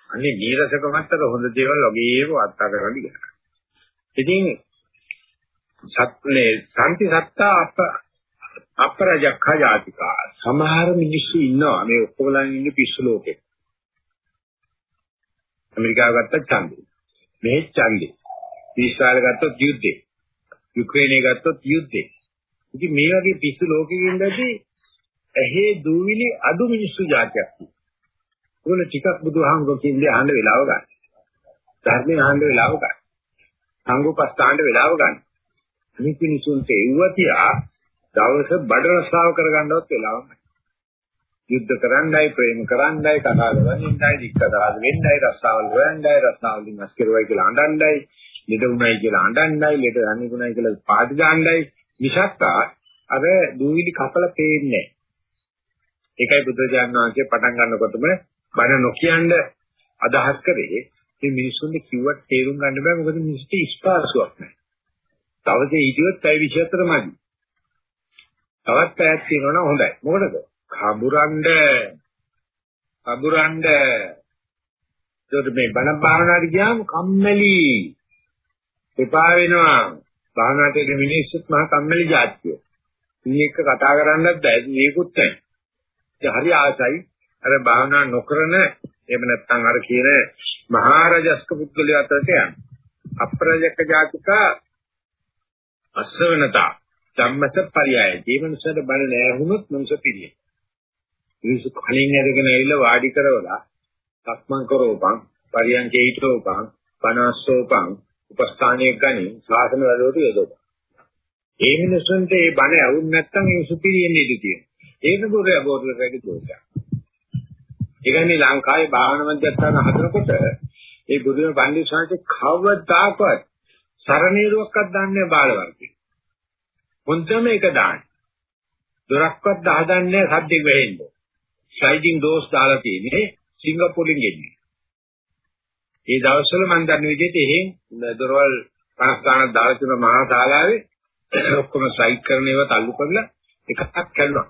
අනේ නීරසකමත් අර හොඳ දේවල් වගේම අත්තා කරගන්න ඉගෙන ඉතින් සත්නේ සම්පි සත්තා අප අපරජක්ඛ ජාතිකා සමහර මිනිස්සු ඉන්නවා මේ ඔක්කොමලා ඉන්නේ පිස්සු ලෝකේ. ඇමරිකාව ගත්ත ඡන්දේ. මේ ඡන්දේ. ඊශ්‍රායල ගත්තොත් යුද්ධේ. යුක්‍රේනය ගත්තොත් යුද්ධේ. ඉතින් මේ වගේ පිස්සු ලෝකෙකින් දැදී ඇහි දූවිලි අඩු මිනිස්සු જાතියක් තියෙනවා. ඕන ටිකක් බුදුහාමුදුරුවෝ කියන්නේ අහන්න වෙලාව ගන්න. ධර්මයේ අහන්න වෙලාව ගන්න. සංගෝපස්ථානට වෙලාව ගන්න. අනිත් මිනිසුන්ට එව්වතියා දවස බඩ රස්සාව කරගන්නවත් වෙලාවක් නැහැ. යුද්ධ කරන්නයි ප්‍රේම කරන්නයි කතා කරන්නයි දික්කදාද වෙන්නයි රස්සාවල් හොයන්නයි රස්සාවල් දිනස් කෙරුවයි කියලා අඬන්නයි ලෙඩ උණයි කියලා අඬන්නයි ලෙඩ රණිගුණයි කියලා පාටි දාන්නයි මිසක්කා අර දූවිලි කපල පේන්නේ ඒකයි බුදුජානක වහන්සේ පටන් ගන්නකොටම බණ නොකියන්න අදහස් කරේ මේ මිනිස්සුන්ට කිව්වට තේරුම් ගන්න බෑ මොකද මිනිස්සුන්ට ස්පාසුවක් නැහැ. තවසේ හිටියොත් පැය 24 මදි. තවත් පැයක් තියෙනවනම් හොඳයි. මොකටද? කඹුරන්ඩ කඹුරන්ඩ ඒකට මේ බණ භාවනාවට ගියාම කම්මැලි එපා වෙනවා. භාවනාවට එන මිනිස්සුත් මහා කම්මැලි જાතිය. ඉන්නේ එක්ක කතා කරන්නත් බෑ. මේකුත් නැහැ. ඒ හරි ආසයි අර භාවනා නොකරන එහෙම නැත්නම් අර කියන මහරජස්ක පුද්ගලයා අතරට යන අප්‍රජක ජාතික අස්සවනතා ධම්මස පරයය ජීවනසද බල නැහුනොත් මනුෂ්‍ය පිළිය. මිනිස්සු කලින් ඇදගෙන ඇවිල්ලා වාඩි කරවලා සක්මන් කරෝපං පරියන්කේ හිටෝපං පනස්සෝපං උපස්ථානයේ ගනි ශාසන වලට යදෝපං. ඒ මිනිස්සුන්ට මේ බණ ඇවුන් නැත්නම් ඒ සුපිරියෙන්නේ ඉඳී තියෙනවා. ඒක දුරය බෝධිරගේ දෝෂයක්. ඒ කියන්නේ ලංකාවේ භාවනා මධ්‍යස්ථාන හදනකොට ඒ බුදුම පණ්ඩිත සාංශේ කවදාකවත් සරණීරුවක්වත් දාන්නේ බාලවර්ගය. හොඳම එක දාන්න. දොරක්වත් දාහදන්නේ සද්දෙක් වෙහෙන්න. ස්ලයිඩින් ඩෝස් දාලා තියෙන්නේ සිංගප්පූරින් ගෙන්නේ. ඒ දවස්වල මම දන්න විදිහට එහෙන් දොරවල් 50 ගණන් දාලා තියෙන මහා ශාලාවේ ඔක්කොම ස්ලයිඩ් කරන ඒවා තල්ලු කරලා එකක් කැඩුනා.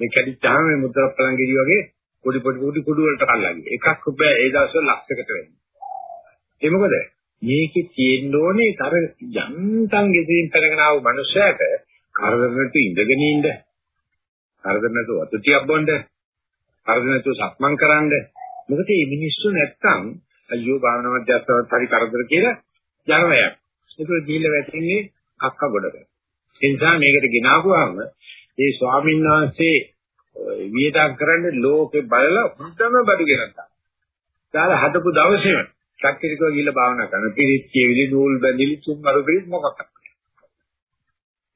මේ කැඩිච්චාම මේ මුද්‍රා පළංගිරි වගේ පොඩි පොඩි පොඩි කුඩු වලට කල්ලාගේ. එකක් රුපියල් ඒ දවස්වල ලක්ෂයකට වෙන්නේ. ඒ මොකද? මේකේ තියෙන්න ඕනේ අර යන්තම් ගෙදින් පැනගෙන ආව මනුස්සයාට කරදර නැතු ඉඳගෙන ඉන්න. කරදර නැතු වතුටියක් බොන්න. කරදර නැතු සක්මන් කරන්න. මොකද මේ මිනිස්සු නැත්තම් අයියෝ භාවනා මධ්‍යස්ථානත් හරි කරදර කියලා ජනවයක්. ඒක දීලා වැටෙන්නේ අක්ක ගොඩක. ඒ නිසා මේකට ගෙනාවුවාම ඒ ස්වාමීන් වහන්සේ වියදම් කරන්නේ ලෝකේ බලලා හොඳම බඩු ගෙනත්තා. දාලා හදපු දවසේම ශක්තිරිකව ගිහිල්ලා භාවනා කරන පිරිත් කියවිලි නූල් බැඳිලි තුන් අරු පිරිත් මොකක්ද.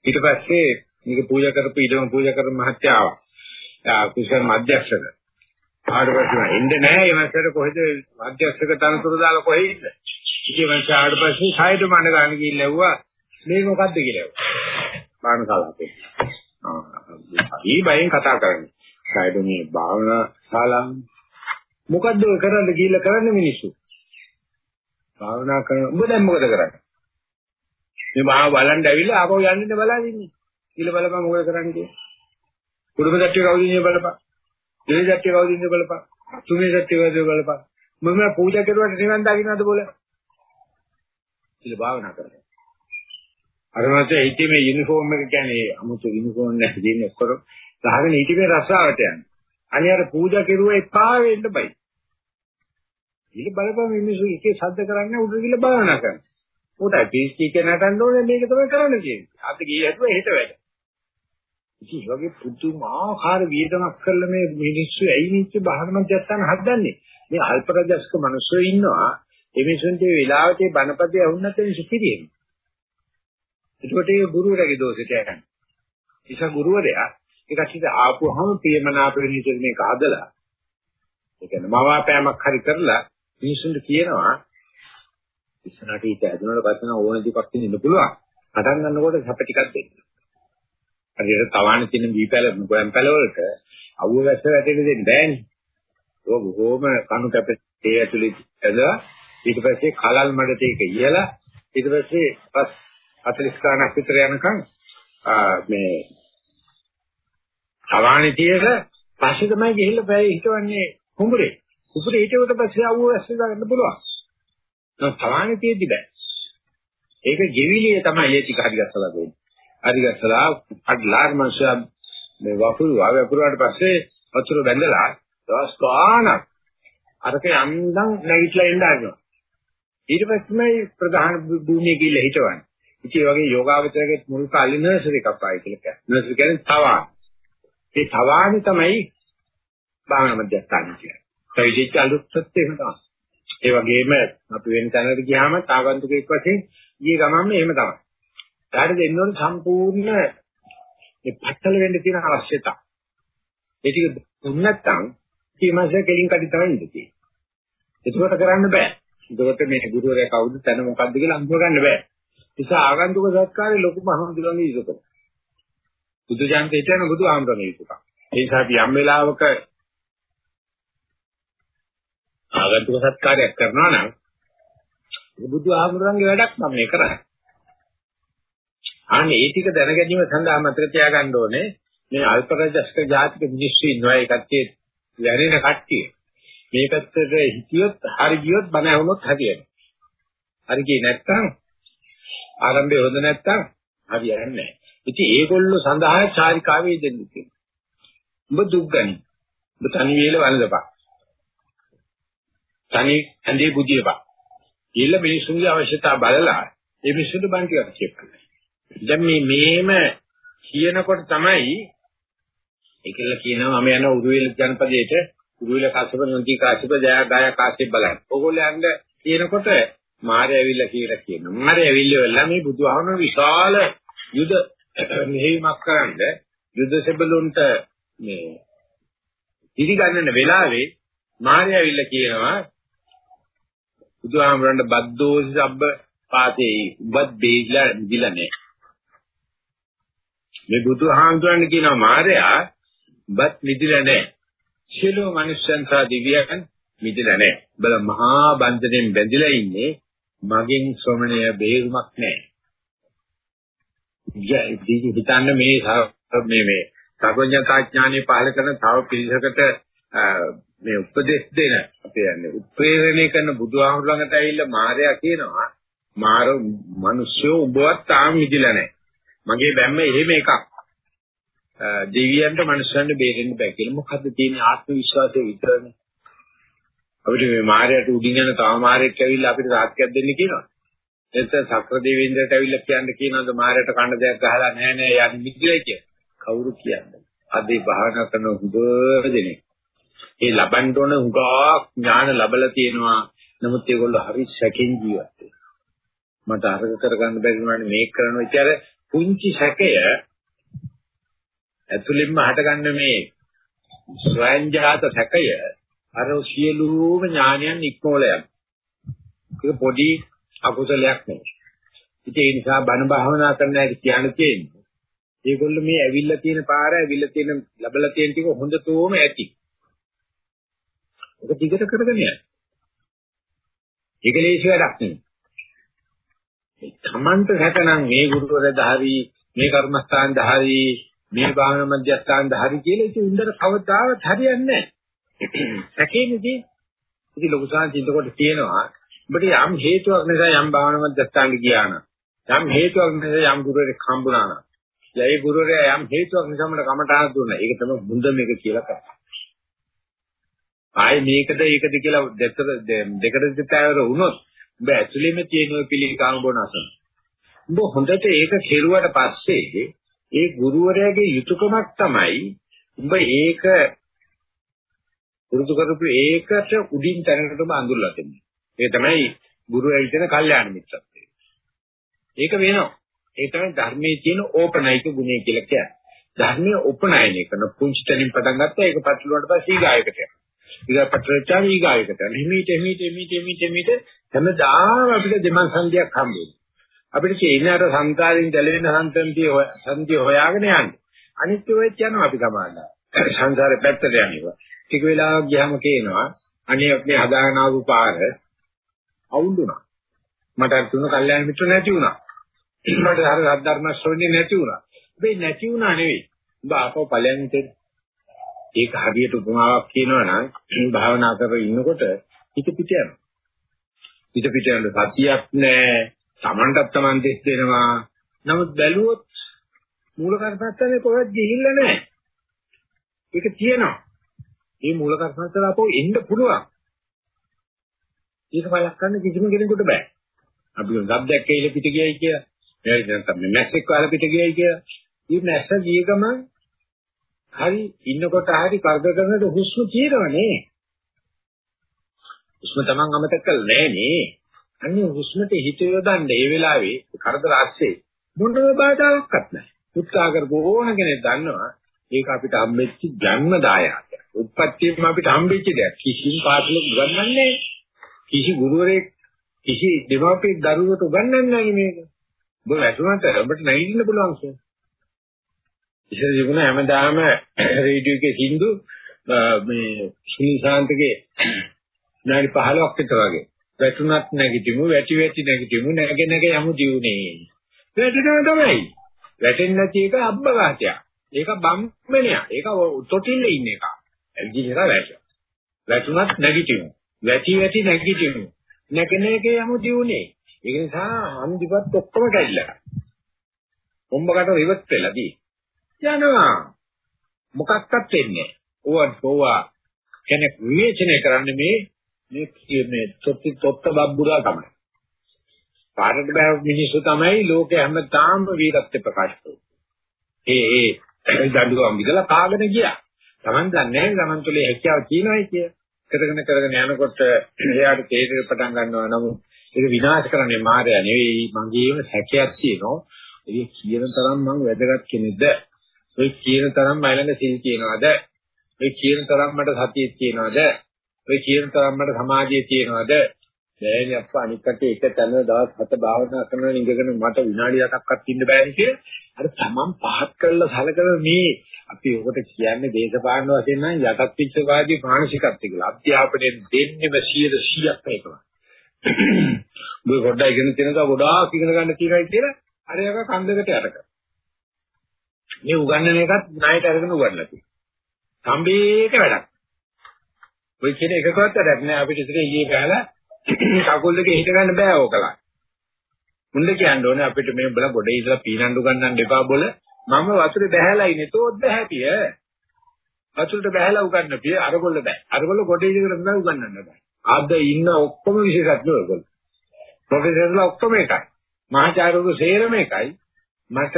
ඊට පස්සේ මේක පූජා කරපු ඊටම පූජා කරපු මහත්තයා ආවා. ආ කුසල මධ්‍යක්ෂක. ආඩපස්සේ එන්නේ නැහැ මේ මාසෙට කොහෙද මධ්‍යක්ෂක තනතුරු දාලා කොහෙ ඉන්න. ඉතින් මං ආඩපස්සේ සායද මන ගන්න ගිහිල්ලා ඇහුවා මේ මොකද්ද කියලා. බාන කලාපේ. ඊ බයෙන් කතා කරන්නේ. සායද මේ භාවනා ශාලාව මොකද්ද ඔය කරන්න කියලා කරන්නේ මිනිස්සු. භාවනා කරන ඔබ දැන් මොකද කරන්නේ? මේ මහා බලන්න ඇවිල්ලා ආපහු යන්නේ බලන් ඉන්නේ. ඊළ බලපන් මොකද කරන්නේ? කුරුම දැට්ටිය කවුද ඉන්නේ බලපන්. දෙලි දැට්ටිය කවුද ඉන්නේ බලපන්. තුනේ දැට්ටිය කවුද බලපන්. මම පූජා කරුවාට නිවන් දකින්නද බෝල? ඊළ භාවනා කරනවා. අර මාසේ හිතේ මේ යුනිෆෝම් එක කියන්නේ 아무තු යුනිෆෝම් නැහැ දෙන්නේ ඔක්කොම ගහගෙන හිතේ රස්සාවට යන්නේ. අනේ අර පූජා කෙරුවා එපා වෙන්න බයි. ඊළ බලපන් මිනිස්සු එකේ ශබ්ද කරන්නේ උඩ ගිහලා භාවනා කරනවා. උටයි පීච් එක නටන්න ඕනේ මේක තමයි කරන්න තියෙන්නේ. අද ගියේ හැදුවා හෙට වැඩ. ඉතින් ඒ වගේ පුදුමාකාර වියදමක් කරලා මේ මිනිස්සු ඇයි මිනිස්සු භාවනා මධ්‍යස්ථාන හදන්නේ? මේ අල්පරජස්ක මිනිස්සු ඉන්නවා. ඒ මිනිසුන්ට ඒ වෙලාවට බණපදේ වුණත් මිනිස්සු පිළිෙන්නේ. ඒකට ඒ ගුරුවරයාගේ දෝෂෙට යන්නේ. නිසා ගුරුවරයා ඒක හිත ආපුවහම පියමනාප වෙන විදිහට මේක හදලා ඒ කියන්නේ මවාපෑමක් හරි කරලා මිනිසුන්ට කියනවා ඉස්සරහට ඊට ඇදුනට පස්සේ නම් ඕන දෙයක් ඉන්න පුළුවන්. පටන් ගන්නකොට සැප ටිකක් දෙන්න. හරියට තවානේ තියෙන බීපැල ගොයන් පැල වලට අවුව වැස්ස වැටෙන්න දෙන්න බෑනේ. ඒක බොහොම කණු කැපේ ඇතුලේ ඇදලා ඊට පස්සේ කලල් මඩට ඒක ඉයලා ඊට පස්සේ පස් 40 ගණක් විතර යනකම් මේ තවානේ තියෙක පස්සේ තමයි ගිහිල්ලා බෑ හිටවන්නේ කුඹුරේ. කුඹුරේ හිටවට පස්සේ අවුව වැස්ස දාගන්න පුළුවන්. නෝ තවානේ තියෙද්දි බෑ. ඒක ගෙවිලිය තමයි ඒ ටික හරි ගස්සලා දෙන්නේ. හරි ගස්සලා අඩලාර් මාසය මේ වපුරු වපුරුවාට පස්සේ වතුර බැඳලා දවස් ගාණක් අරක යන්දම් නැගිටලා එන්න ආනවා. ඊට පස්සේ ප්‍රධාන භූමිය කියලා හිටවන්නේ. ඉතින් ඒ වගේ යෝගාවචරයේ මුල් කාලේ නර්සරි එකක් ආයි කියලා කියන්නේ. නර්සරි කියන්නේ තවා. ඒ තවානි තමයි භාවනා මධ්‍යස්ථාන කියන්නේ. ප්‍රවිශිච්ච අලුත්ත් එහෙම තමයි. ඒ වගේම අපි වෙන තැනකට ගියාම තාගන්තුකෙක් වශයෙන් ගියේ ගමන්ම එහෙම තමයි. ඊට දෙන්න ඕන සම්පූර්ණ මේ පట్టල වෙන්න තියෙන අවශ්‍යතාව. ඒ ටික දුන්න නැත්නම් කීමාසේ කෙලින් කඩි තමයි ඉඳී. ඒකට කරන්න බෑ. ඒකට මේ ගුරුවරයා කවුද තැන මොකද්ද කියලා අඳුර ගන්න බෑ. නිසා ආගන්තුක සත්කාරේ ලොකු මහමුදුරන්ගේ ඉසුක. බුදු ජානකේ කියන බුදු ආමරණේ ඉසුක. ඒ නිසා අපි යම් වෙලාවක ආගන්තුක සත්කාරයක් කරනවා නම් බුදු ආමරණගේ වැඩක් මම මේ කරන්නේ. අනේ ඒ ටික දැන ගැනීම සඳහා මතක තියාගන්න ඕනේ මේ අල්පකජස්ක ජාතික මිනිස්සු ඉන්නවා ඒ කට්ටිය වැරෙන කට්ටිය. මේ පැත්තට හිතියොත් හරි ගියොත් බණ ඇහුනොත් හරියන්නේ. හරි ගියේ නැත්තම් ආරම්භය හොඳ නැත්තම් හරියන්නේ නැහැ. ඉතින් ඒගොල්ලෝ සඳහා චාරිකාවේ දෙන්න තියෙනවා. ඔබ දුක් ගනි. ඔබ තනි වේල වළඳපන්. තනි ඇඳේ බුදියපන්. ඊළ මිනිසුන්ගේ අවශ්‍යතාව බලලා ඒ මිනිසුන්ට බණ ටිකක් කියන්න. දැන් මේ මේම කියනකොට තමයි ඒකල කියනවා මම යන උරුවෙල ජනපදයේට උරුවෙල කාශ්‍යප නන්දි කාශ්‍යප ජයගාය කාශ්‍යප බලන්න. ඕගොල්ලෝ යන්න කියනකොට මාරය ඇවිල්ලා කියලා කියනවා. මාරය ඇවිල්ලා මේ බුදුහාමුදුරුවෝ විශාල යුද මෙහෙයුමක් කරන්න යුද සෙබළුන්ට මේ ඉදිගන්නන වෙලාවේ මාරය ඇවිල්ලා කියනවා බුදුහාමුදුරන්ට බද්දෝසි සබ්බ පාතේ උබත් බේජලා දිලා නැහැ. මේ බුදුහාමුදුරන් කියනවා මාරයා බත් මිදිලා නැහැ. සියලු මනුෂ්‍යයන් සහ දිව්‍යයන් මිදිලා නැහැ. බල මහා බන්ධනෙන් බැඳිලා ඉන්නේ මගෙන් ශ්‍රමණය බේරුමක් නැහැ. හිතන්න මේ මේ මේ සර්වඥතාඥානෙ පහල කරන තව පිළිසකට මේ උපදේශ දෙන අපි යන්නේ උප්‍රේරණය කරන බුදුහාමුදුර ළඟට ඇවිල්ලා මාර්යා කියනවා මාර මිනිස්සු උඹවත් තාම මිදිලා නැහැ. මගේ බැම්ම එහෙම එකක්. දෙවියන්ට මනුස්සයන්ට බේරෙන්න බෑ කියලා. මොකද්ද තියෙන ආත්ම විශ්වාසය විතරනේ. අපිට මේ මායයට උඩින් යන තව මායෙක් ඇවිල්ලා අපිට සාක්ෂියක් දෙන්න කියනවා. එතන සක්‍ර දෙවියන්ට ඇවිල්ලා කියන්න කියනවාද මායයට කන්න දෙයක් ගහලා නැහැ නෑ යන්නේ මිදිලයි කිය. කවුරු කියන්නේ? අද මේ භාවනා කරන හුඟ ඒ ලබන්න ඕන හුඟක් ඥාන ලැබලා තියෙනවා. නමුත් ඒගොල්ලෝ හරි සැකෙන් ජීවත් මට අරක කරගන්න බැරි වුණානේ මේක කරනවා. ඉතින් අර පුංචි සැකය ඇතුළෙන්ම හටගන්න මේ ස්වයංජාත සැකය අර සියලුම ඥානයන් ඉක්මවල යනවා. ඒක පොඩි අකුසලයක් නෙවෙයි. ඉතින් ඒ නිසා බණ භාවනා කරන්න ඇති කියන්න තියෙන්නේ. ඒගොල්ලෝ මේ ඇවිල්ලා තියෙන පාර ඇවිල්ලා තියෙන ලැබලා තියෙන ටික හොඳටම ඇති. ඒක දිගට කරගෙන යන්න. ඒක ලේසි වැඩක් නෙවෙයි. තමන්ට හැකනම් මේ ගුරුවරයා දහරි මේ කර්මස්ථාන දහරි මේ භාවනා මධ්‍යස්ථාන දහරි කියලා ඉතින් උන්දර කවදාවත් හරියන්නේ නැහැ. සැකේනේදී ඉතින් ලොකු සාන්තින්තකොට කියනවා ඔබට යම් හේතුවක් නිසා යම් භාවනා මධ්‍යස්ථානට ගියා නම් යම් හේතුවක් නිසා යම් ගුරුවරයෙක් හම්බුණා නම් ඒ ගුරුවරයා යම් හේතුවක් නිසා මට කමටහන් දුන්නා. ඒක තමයි මුඳ මේක කියලා කරන්නේ. ආයේ මේකද ඒකද කියලා දෙකට දෙකට දෙතෑවර වුණොත් ඔබ ඇතුළෙම තියෙන පිළිකාම බොනසන. ඔබ හොඳට ඒක කෙරුවට පස්සේ ඒ ගුරුවරයාගේ යුතුයකමක් තමයි ඔබ ඒක පුරුදු කරපු ඒකට උඩින් තැනකටම අඳුරලා දෙන්නේ. ඒ තමයි ගුරු ඇවිදින කල්යාණ මිත්‍රත්වය. ඒක වෙනවා. ඒ තමයි ධර්මයේ තියෙන ඕපනයික ගුණය කියලා කියන්නේ. ධර්මයේ උපනයනය කරන පුංචි තැනින් පටන් ගත්තා ඒක පටලුවාට පස්සේ ඊගායකට යනවා. ඊගා පටලච්චාම ඊගායකට යනවා. හිමීට හිමීට හිමීට හිමීට හිමීට හැමදාම අපිට දෙමන් සංදියක් හම්බ වෙනවා. අපිට තියෙන අර සංකාරින් ගැලවෙන හන්තන්තිය සංදිය හොයාගෙන යන්නේ. අනිත් වෙච්ච යනවා අපි කමාලා. සංසාරේ පැත්තට යනවා. ටික වෙලාවක් ගියාම කියනවා අනේ අපි හදාගෙන ආපු පාර අවුල්ුණා. මට අර තුන කල්යාණ මිත්‍ර නැති වුණා. මට අර ධර්ම ශ්‍රවණේ නැති වුණා. හැබැයි නැති වුණා නෙවෙයි. උඹ ආපහු ඵලයන් දෙන්න. ඒක හරියට උපමාවක් කියනවා නම් භාවනා කරගෙන ඉන්නකොට පිට පිට යනවා. පිට පිට යන සතියක් නැහැ. Tamanටත් Taman දෙස් දෙනවා. නමුත් බැලුවොත් මූල කර්මස්ථානේ කොහෙවත් ගිහිල්ලා නැහැ. ඒක තියෙනවා. මේ මූල කර්මස්ථාන අපෝ එන්න පුළුවන්. ඒක බලක් ගන්න කිසිම කෙනෙකුට බෑ. අපි ගබ්දයක් කියලා පිට ගියයි කියලා. ඒ නැත්නම් මේ මැස්සෙක් වහලා පිට ගියයි කියලා. මේ මැස්ස ගිය ගමන් හරි ඉන්නකොට හරි කරදර කරනකොට හුස්ම තියෙනවනේ. හුස්ම Taman අමතක කළේ නෑනේ. අන්නේ හුස්මට හිත යොදන්න ඒ වෙලාවේ කරදර ASCII මොනම බාධාවක්වත් නැහැ. උත්සාහ කරපු ඕන කෙනෙක් දන්නවා ඒක අපිට හම්බෙච්ච ජන්ම දායකයක්. උත්පත්තියම අපිට හම්බෙච්ච දෙයක්. කිසිම පාසලක උගන්වන්නේ කිසි ගුරුවරයෙක් කිසි දෙමාපියෙක් දරුවෙකුට උගන්වන්නේ නැහැ මේක. ඔබ වැටුණාට ඔබට නැගිටින්න පුළුවන් කියලා. ඉතින් ජීවන හැමදාම රේඩියෝ එකේ සින්දු මේ ශ්‍රීසාන්තගේ විනාඩි 15ක් විතර වගේ වැටුණත් නැගිටිමු වැටි වැටි නැගිටිමු නැග නැග යමු ජීවනේ වැටෙනවා තමයි වැටෙන්නේ නැති එක අබ්බඝාතයක් ඒක බම්මණයක් ඒක තොටිල්ලේ ඉන්න එක එල්ජින එක වැට වැටුණත් නැගිටිමු වැටි වැටි නැගිටිමු නැග නැග යමු ජීවනේ ඒක නිසා අන්තිපත් ඔක්කොම කැඩිලා. කොම්බකට රිවර්ස් වෙලාදී යනවා. මොකක්වත් වෙන්නේ ඕවා ඕවා කෙනෙක් විවේචනය කරන්නේ මේ මේ මේ තොත්ති තොත්ත බබ්බුරා තමයි. පාරට බෑ මිනිස්සු තමයි ලෝකේ හැමදාම වීරත්ව ප්‍රකාශ කරන්නේ. ඒ ඒ දඬුවම් විදලා කාගෙන ගියා Taman දන්නේ නැහැ Taman තුලේ හැකියාව තියෙනයි කිය. කරගෙන කරගෙන යනකොට එයාට තේරෙන්න පටන් ගන්නවා නමුත් ඒක විනාශ කරන්නේ මායя නෙවෙයි මගේම සැකයක් තියෙනවා. ඒක කියන තරම් මම වැදගත් කෙනෙක්ද? ඔය කියන තරම් මයි ළඟ සිල් තියනවාද? ඔය කියන තරම් මට සතිය තියනවාද? ඔය කියන තරම් මට සමාධිය තියනවාද? දැන් අප්පා අනිත් කටේ එක තැන දවස් හත භාවනා කරන ඉඳගෙන මට විනාඩි 8ක්වත් ඉන්න බෑනේ කියලා. අර තමන් පහත් කරලා සලකන මේ අපි ඔකට කියන්නේ දේශපාලන වශයෙන් නම් යටත් පිටවාදී මානසිකත්වය කියලා. අධ්‍යාපනයෙන් දෙන්නෙම 100%ක් ඒකම ඔබ පොඩ්ඩක් ඉගෙන තියෙනවා ගොඩාක් ඉගෙන ගන්න තියෙනවා කියලා අර එක කන්දකට යට කර මේ උගන්නන එකත් ණයට අරගෙන උගන්නලා තියෙනවා. සම්බේක වැඩක්. ඔය කියන එකකවත් වැඩක් නෑ. අපිට ඉතින් ඊයේ ගහලා කකුල් දෙක හිට ගන්න බෑ ඕකලා. මුන්ද කියන්න ඕනේ අපිට මේ බල ගොඩ ඉඳලා පීනන්න උගන්නන්න එපා බොල මම වතුරේ බහැලා ඉන්නේ තෝත් බහැපිය. වතුරට බහැලා උගන්නපිය අරගොල්ල බෑ. අරගොල්ල ගොඩ ඉඳගෙන බෑ උගන්නන්න බෑ. අද ඉන්න ඔක්කොම විශේෂඥයෝ ඔයගොල්ලෝ. ප්‍රොෆෙසර්ලා ඔක්කොම එකයි. මහාචාර්යවරු සේරම එකයි. මට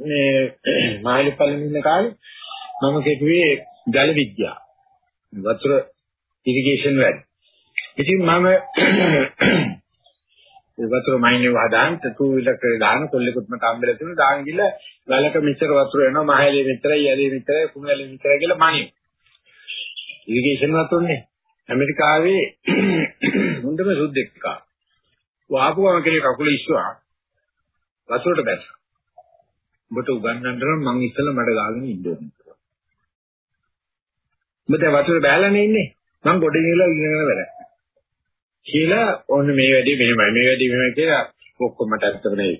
මේ මායිලපල්ලෙ ඉන්න කාලේ මම කෙරුවේ ජල විද්‍යාව. වතුර ඉරිගේෂන් වැඩ. ඉතින් මම වතුර මයිනේ වහදාන් ටු විලක දාන කොල්ලෙකුත් මට හම්බෙලා තිබුණා. දාන ගිහලා වැලක මෙච්චර වතුර එනවා මහලේ මෙච්චරයි යලේ මෙච්චරයි කුණලේ මෙච්චරයි කියලා මනින් ඉරිගේෂන් වතුරනේ. ඇමරිකාවේ හොඳම සුද්දෙක් කා වාපුවම කෙනෙක් කකුල ඉස්සුවා. වතුරට බැස්සා. ඔබට උගන්වන්න නම් මං ඉස්සෙල්ලා මඩ ගාගෙන ඉන්න ඕනේ ඔබ දැන් වතුර බෑලානේ ඉන්නේ. මං ගොඩේ ගිහලා ඉගෙන වැඩ කියලා ඔන්න මේ වැඩේ මෙහෙමයි මේ වැඩේ මෙහෙමයි කියලා ඔක්කොම මට අත්තර නෙයි.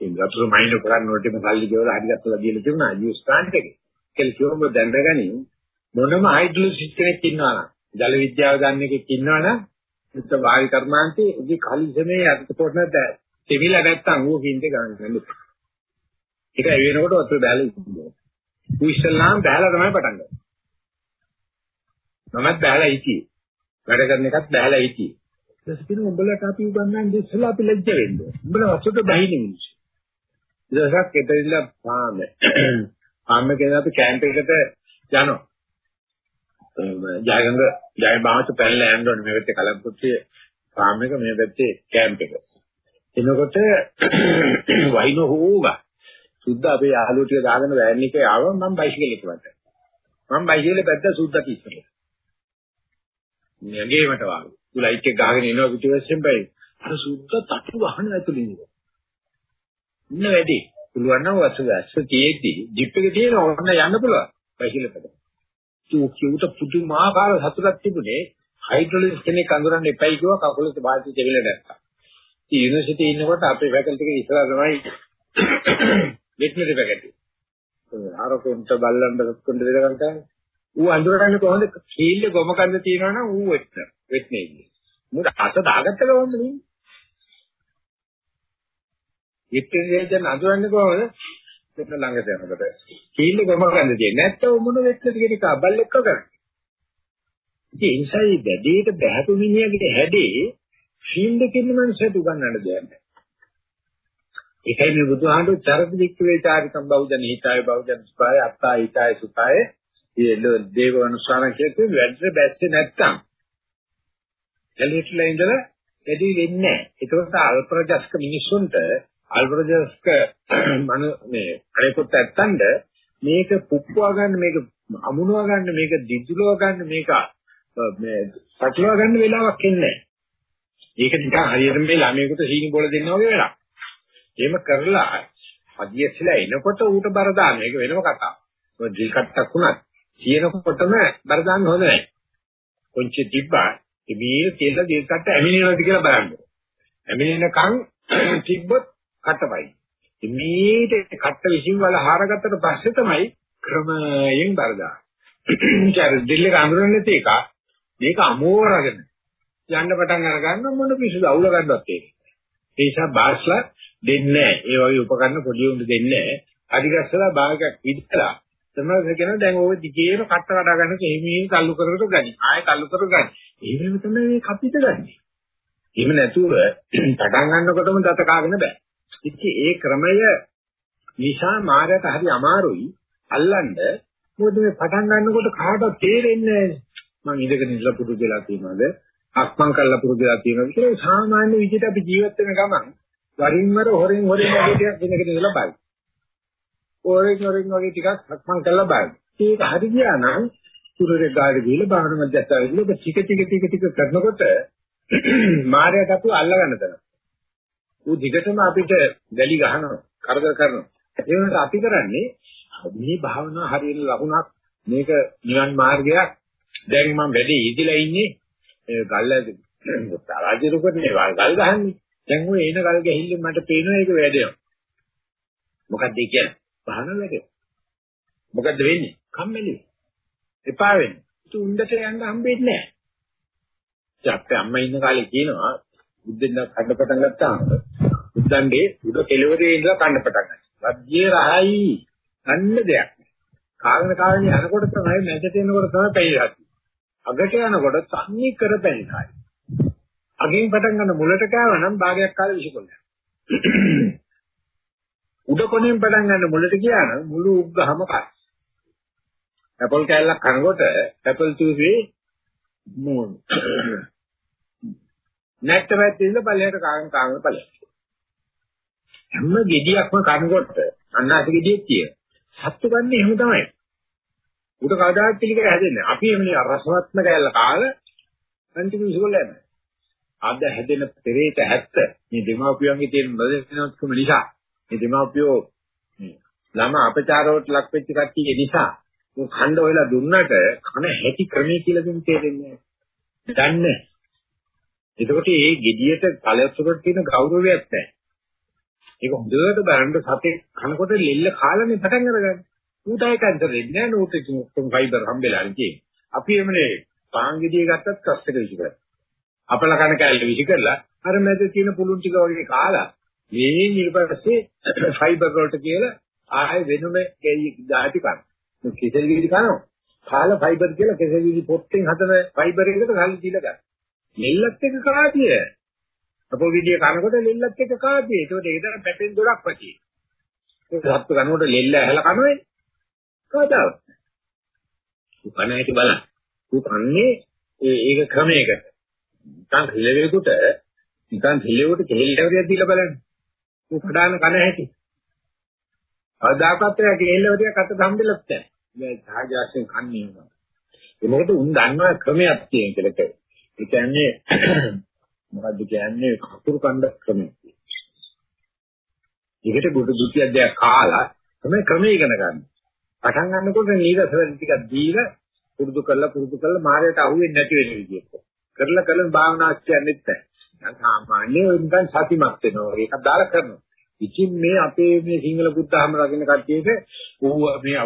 ඉතින් වතුර මයින් කරන්නකොට මම සල්ලි ගෙවලා හරි ගත්තලා දීලා තිබුණා යූස් ප්ලාන්ට් එකේ. කියලා කිව්වම දැනගනි මොනම හයිඩ්‍රොලොජිස්ට් කෙනෙක් ඉන්නවා නම් ජල විද්‍යාව දන්න කෙනෙක් ඉන්නවා නම් උත් වායු කර්මාන්තේ උගේ කලිසමේ අතට පොඩ්ඩක් දෙවිලා නැත්තම් ඌ කින්ද ගන්න ගන්න. ඒක වෙනකොට වතුර බැලලා ඉන්නවා. ඌ ඉස්සල්ලාම බැලලා තමයි පටන් ගන්නේ. මමත් බැලලා හිටියේ. වැඩ කරන එකත් බහැලා හිටියේ. ඊට පස්සේ උඹලට අපි උගන්වන්නේ ඉස්සෙල්ලා අපි ලැජ්ජ වෙන්න. උඹලා වස්තුට බහින මිනිස්සු. ඊට පස්සේ එතනilla පාම. පාම කියන අපි කැම්ප් එකකට යනවා. ජයගංග ජය බාහත පැනලා යන්න ඕනේ මේ පැත්තේ කලම්පුත්තේ පාම එක මේ පැත්තේ කැම්ප් එක. එනකොට වයින් හොෝගා. සුද්ධ අපේ යාළුවෝ ටික දාගෙන වෑන් එකේ ආවම මම බයිසිකල් එක වැට්ටා. මම බයිසිකල් පැත්ත සුද්ධට ඉස්සරහ. නැගේමට වාගේ. ලයිට් එක ගහගෙන එනවා පිටිපස්සෙන් බයි. අර සුද්ධ තටු වහන ඇතුළේ ඉන්නේ. ඉන්න වැඩි. පුළුවන් නම් වස්ස වැස්ස තියෙද්දි ජිප් එක තියෙන ඕන්න යන්න පුළුවන්. බයිසිකලෙකට. චූකියට පුදුමාකාර සතුටක් තිබුණේ හයිඩ්‍රොලොජිස්ට් කෙනෙක් අඳුරන්න එපයි කිව්වා කකුලට බාල්ටි දෙවිලා දැක්කා. ඉතින් යුනිවර්සිටි ඉන්නකොට අපේ ෆැකල්ටි එකේ ඉස්සරහ තමයි වෙටනරි ෆැකල්ටි. ආරෝපෙන්ට බල්ලන්ට කොණ්ඩ දෙක ගන්න ඌ අඳුරගන්නේ කොහොමද? කීල්ල ගොම කන්ද තියනවා නම් ඌ වෙත් වෙත්නේ ඉන්නේ. මුද අත දාගත්ත කොහොමද නේ? ඉතින් අඳුරන්නේ කොහොමද? මෙතන ළඟට යනකොට. කීල්ල ගොම කන්ද තියෙන්නේ. නැත්තම් මොන වෙච්චද කියන එක බල්ලෙක්ව කරන්නේ. ඉතින් ඒ නිසා මේ බැදීට බහැපු මිනිහගේ හැඩේ ෆීල්ඩ් එකේ ඉන්න මනුස්සයට උගන්නන්න දෙයක් නැහැ. ඒකයි මේ බුදුහාමුදුරු චරිත වික්‍රේ චාරිතම් බෞද්ධ හිතාය බෞද්ධ සුඛාය අත්තා හිතාය සුඛාය ඒ දේවනුසාර කියතු වැඩ බැස්සේ නැත්තම් එළියටලා ඉඳලා වැඩි වෙන්නේ නැහැ. ඒකත් අල්පරජස්ක මිනිස්සුන්ට අල්පරජස්ක මන මේ අරේකොත් ඇත්තන්ට මේක පුප්පුවා ගන්න මේක අමුණවා ගන්න මේක දිදුලව ගන්න මේක මේ පටලවා ගන්න වෙලාවක් එන්නේ නැහැ. ඒක නිකන් හරියට මේ ළමයෙකුට සීනි බෝල දෙන්නා වගේ වෙලා. එහෙම කරලා අධියස්සලා එනකොට ඌට බර දාන්න. ඒක වෙනම කතාවක්. ඔය ඩ්‍රිල් කට්ටක් වුණත් කියනකොටම බර දාන්න හොඳ නැහැ. කොංචි තිබ්බා මේ කියලා ඩ්‍රිල් කට්ට ඇමිනෙනවද කියලා බලන්න. ඇමිනෙනකන් තිබ්බොත් කටපයි. මේට කට්ට විසින් වල හාරගත්තට පස්සේ තමයි ක්‍රමයෙන් බර දාන්නේ. චර ඩ්‍රිල් එක අඳුරන්නේ තේක මේක අමෝරගෙන යන්න පටන් අර ගන්න මොන පිස්සුද අවුල ගන්නවත් ඒක. ඒ නිසා බාස්ලා දෙන්නේ නැහැ. ඒ වගේ උපකරණ පොඩි උන්ට දෙන්නේ නැහැ. අධිගස්සලා භාගයක් විදලා තමයි කියන දැන් ඔය දිගේම කට්ට කඩා ගන්න කෙහිමින් තල්ලු කර කර ගනි. ආයෙ තල්ලු කර ගනි. එහෙම තමයි මේ කපිට ගන්නෙ. එහෙම නැතුව පටන් ගන්නකොටම දත කාගෙන බෑ. ඉතින් ඒ ක්‍රමය නිසා මායයට හරි අමාරුයි අල්ලන්න. මොකද මේ පටන් ගන්නකොට කාටවත් තේරෙන්නේ නැහැ. මං ඉඳගෙන ඉඳලා පුරුදු වෙලා තියෙනවද? අක්මන් කරලා පුරුදු වෙලා තියෙනවද කියලා සාමාන්‍ය විදිහට අපි ජීවත් වෙන ගමන් වරින් වර හොරෙන් හොරෙන් වගේ ටිකක් ඉඳගෙන ඉඳලා බලන්න. හොරෙන් හොරෙන් වගේ ටිකක් අක්මන් කරලා බලන්න. ඒක හරි ගියා නම් පුරුරේ ගාඩ ගිහලා බාහන මැදට ඇවිල්ලා ටික ටික ටික ටික කරනකොට මායයට අපි අල්ල ගන්න තැන. ඌ දිගටම අපිට වැලි ගහනවා, කරදර කරනවා. ඒ වුණාට අපි කරන්නේ මේ භාවනා හරියට ලකුණක් මේක නිවන් මාර්ගයක්. දැන් මම වැඩි ඉදිලා ඉන්නේ ඒ ගල් තරජිරුකනේ ගල් ගහන්නේ. දැන් ඔය එන ගල් ගැහිල්ලෙන් මට පේනවා ඒක වැඩේනවා. මොකක්ද ඒ කියන්නේ? පහන වැඩේ. මොකද්ද වෙන්නේ? කම්මැලි. එපා වෙන්නේ. ඒක උණ්ඩට යන්න හම්බෙන්නේ නැහැ. ඉතින් අපේ අම්මා ඉන්න කාලේ කියනවා බුද්ධෙන් කන්න පටන් ගත්තාම බුද්ධන්ගේ උඩ කෙළවරේ ඉඳලා කන්න පටන් ගන්නවා. රජ්ජේ රහයි. අන්න දෙයක්. කාගෙන කාගෙන යනකොට තමයි මැදට එනකොට තමයි පැය අගට යනකොට තන්නේ කර පැණිකායි. අගෙන් පටන් ගන්න මුලට කෑව නම් භාගයක් කාලෙ විසිකොල්ල. උඩ කොනෙන් පටන් ගන්න මුලට ගියා නම් මුළු උග්ගහම කයි. ඇපල් කෑල්ලක් කනකොට ඇපල් ජූසේ මූන්. නැට්ට පැත්තේ බලයට කාගෙන කාගෙන බලය. හැම ගෙඩියක්ම කනකොට අන්නාසි ගෙඩියක් කිය. සත්තු ගන්න එහෙම තමයි. උඩ කවදාත් පිළිකර හැදෙන්නේ. අපි එන්නේ රසවත්ම කැල්ල කාලා අන්තිම විසකොල්ල යනවා. අද හැදෙන පෙරේත හැත්ත මේ දෙමාපියන්ගේ තියෙන නොදැනෙනකම නිසා මේ දෙමාපියෝ ළම අපචාරවට ලක් වෙච්ච කට්ටිය නිසා උන් ඛණ්ඩ වෙලා දුන්නට කන හැටි ක්‍රමයේ කියලා දෙන්න තේරෙන්නේ නැහැ. දන්නේ. එතකොට මේ gediයට කලසුරට තියෙන ගෞරවයක් නැහැ. ඒක හොඳට බලන්න සතේ කනකොට ලෙල්ල කාලනේ පටන් අරගන්න. ඌට ඒක ඇන්තරෙන්නේ නැහැ නෝට ඔක්කොම ෆයිබර් හම්බෙලා ඉන්නේ. අපි එමනේ පාංගෙඩිය ගත්තත් කස් එක විසි කරා. අපල කන කැල්ල විසි කරලා අර මැද තියෙන පුළුන් ටික වගේ කාලා මේ ඊපස්සේ ෆයිබර් වලට කියලා ආයෙ වෙනම දාටි කන. කෙසෙල් ගිනි කනවා. කාලා ෆයිබර් කියලා කෙසෙල් ගිනි පොට්ටෙන් හදන ෆයිබර් එකකට ගල් දීලා ගන්න. ලෙල්ලත් එක කාතිය. අපෝ විදිය කනකොට ලෙල්ලත් එක කාතිය. ඒකට ඒතර පැටෙන් දොඩක් වටි. ඒක සත්තු කනකොට ලෙල්ල ඇහැලා කනවනේ. කවදාවත්. උකන හැටි බලන්න. උකන්නේ ඒක ක්‍රමයකට. නිකන් හිලෙවෙකුට නිකන් හිලෙවට කෙහෙල්ලවරියක් දීලා බලන්න. ඌ කඩාන කන හැටි. කවදාකවත් ඒ කෙහෙල්ලවරියක් අත සම්බෙලත් නැහැ. මේ සාජාසයෙන් කන්නේ නෑ. ඒ මොකද උන් දන්නවා ක්‍රමයක් තියෙන කියලා. ඒ කියන්නේ මොකද්ද කියන්නේ කතුරු කණ්ඩ ක්‍රමයක්. ඒකට බුදු දුතියක් දෙයක් කාලා තමයි ක්‍රමය ඉගෙන ගන්න. පටන් ගන්නකොට නීරසවල ටිකක් දීලා පුරුදු කරලා පුරුදු කරලා මායයට අහුවෙන්නේ නැති වෙන විදිහට. කරලා කරලා භාවනා කියන්නේත් නැහැ. සාමාන්‍ය නිකන් සතිමත් වෙනවා. ඒකක් දාලා කරනවා. ඉතින් මේ අපේ මේ සිංහල බුද්ධහම රකින්න කට්ටියට ඌ මේ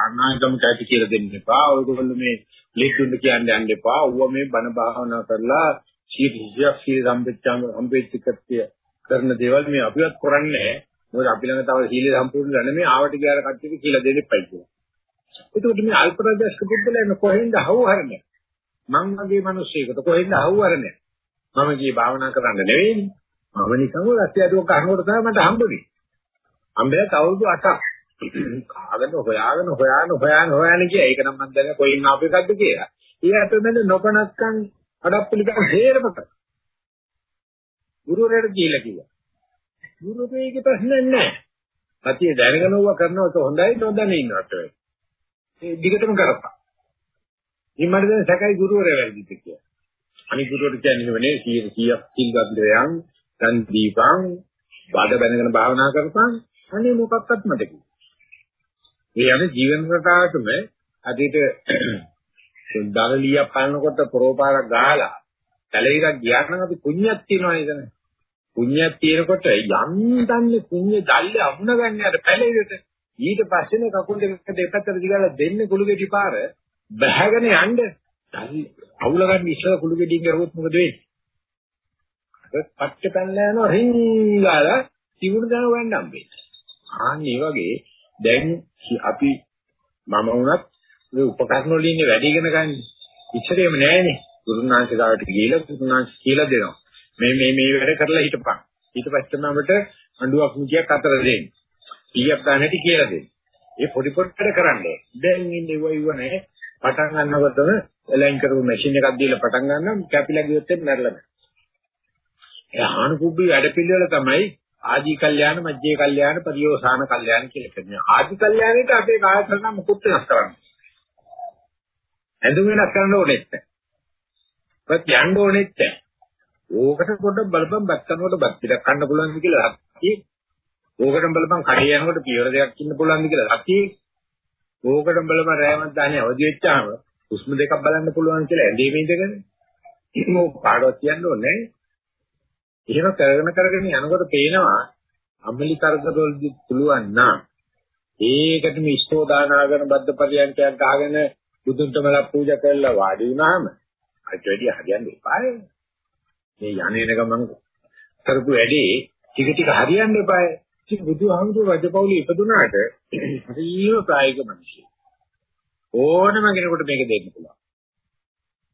අනාගම කැටි කියලා දෙන්න එපා. ඔයගොල්ලෝ මේ ලේකුණ්ඩ කියන්න යන්න එපා. ඌ මේ බණ භාවනා කරලා සීරියක් සී සම්පෙච්චාම සම්පෙච්චිකත්‍ය කරන දේවල් මේ අපිවත් කරන්නේ නැහැ. මොකද අපි ළඟ තව සීලය සම්පූර්ණ නැන්නේ ආවට ගියාර කට්ටියට කියලා දෙන්න එපයි කියලා. එතකොට මේ අල්පරදස්ක බුද්ධලෙන් කොහෙන්ද හවුහරන්නේ? මං වගේ මිනිස්සෙකුට කොහෙන්ද හවුහරන්නේ? මම ගියේ භාවනා කරන්න නෙවෙයිනේ. මම නිකන් රත්යදුව කනකොට තමයි මට හම්බුනේ. අම්බේ අවුරුදු 8ක් කාගෙන හොයාගෙන හොයාගෙන හොයාගෙන හොයාගෙන ගියා. ඒක නම් මම දැන කොයින් ආපු එකක්ද කියලා. ඒ අතරමැද නොපනත්කම් අඩප්පුලිකම් හේරමක. ගුරුවරයාට කියලා කිව්වා. ගුරුවරයාගේ ප්‍රශ්න නැහැ. සතිය දැනගෙන වුණා කරනවට හොඳයි නොදැන ඉන්නවට වෙයි. ඒ දිගටම කරපන්. ඉතින් මට දැන් සැකයි ගුරුවරයා වැරදිද කියලා. අනිත් ගුරුවරයා කියන්නේ නෙවෙයි 100 100ක් සිල්ගත්යන් දන් දීපන් බඩ බැනගෙන භාවනා කරපන් අනේ මොකක්වත් මට කිව්වා. ඒ යන ජීවන රටාවටම අදිට දරලිය පන්නකොට පරෝපාරක් ගහලා පැලිරක් ගියා නම් අපි පුණ්‍යක් තියනවා නේද? පුණ්‍යක් තියෙනකොට යන්තන්නේ පුණ්‍ය දැල්ල අමුණ ගන්න යට පැලිරට ඊට පස්සේනේ කකුල් දෙක දෙපැත්තට දිගලා දෙන්නේ කුළු ගෙඩි පාර බැහැගෙන යන්න අවුල ගන්න ඉස්සර කුළු ගෙඩින් ගරුවොත් මොකද වෙන්නේ? අර පච්ච පැනලා යනවා රින්ගාලා තිබුණ දන වන්න හම්බෙන්නේ. ආන්නේ වගේ දැන් අපි මම වුණත් මේ උපකරණ වලින් ඉන්නේ වැඩි ඉගෙන ගන්න. ඉස්සරේම නෑනේ. ගුරුනාංශ ගාවට ගිහලා ගුරුනාංශ කියලා දෙනවා. මේ මේ මේ වැඩ කරලා හිටපන්. ඊට පස්සේ තමයි අපිට අඬුවක් මුචියක් අතර දෙන්නේ. කීයක් ගන්න හැටි කියලා දෙන්නේ. ඒ පොඩි පොඩි වැඩ කරන්නේ. දැන් ඉන්නේ ඉව ඉව නැහැ. පටන් ගන්නකොටම එලයින් කරපු මැෂින් එකක් දීලා පටන් ගන්නම් කැපිලා ගියොත් මැරෙලා නැහැ. ඒ ආනුකුබ්බි වැඩ පිළිවෙල තමයි ආදී කල්යාණ මජ්ජේ කල්යාණ පරියෝසాన කල්යාණ කියලා කියන්නේ. ආදී කල්යාණයට අපේ කායසරණ මුකුත් වෙනස් කරන්නේ. ඇඳුම් වෙනස් කරන්න ඕනෙත් නැහැ. පත් යන්න ඕනෙත් නැහැ. ඕකට පොඩ්ඩක් බලපන් බත් කනකොට බත් පිටක් කන්න පුළුවන්ද කියලා හත්තියේ. ඕකට බලපන් කඩේ යනකොට පියවර දෙකක් ඉන්න පුළුවන්ද කියලා හත්තියේ. ඕකට බලපන් රෑමත් දාන්නේ අවදි වෙච්චාම හුස්ම දෙකක් බලන්න පුළුවන් කියලා ඇඳේ ඉඳගෙන. ඒක පාඩවත් කියන්න ඕනේ නැහැ. එහෙම කරගෙන කරගෙන යනකොට පේනවා අමලි කරදරවලදී පුළුවන් නම් ඒකටම ඉෂ්ඨෝ දානාගෙන බද්ද පරියන්කයක් ගහගෙන බුදුන්ට මල පූජා කරලා වාඩි වුණාම අට වැඩි හරියන්නේ එපායි. මේ යන්නේන ගමන් කරපු වැඩේ ටික ටික හරියන්න එපායි. ඉතින් බුදුහාමුදුරුවෝ රජපෞලි ඉපදුනාට හරිම ප්‍රායෝගික මිනිස්සු. ඕනම කෙනෙකුට මේක දෙන්න පුළුවන්.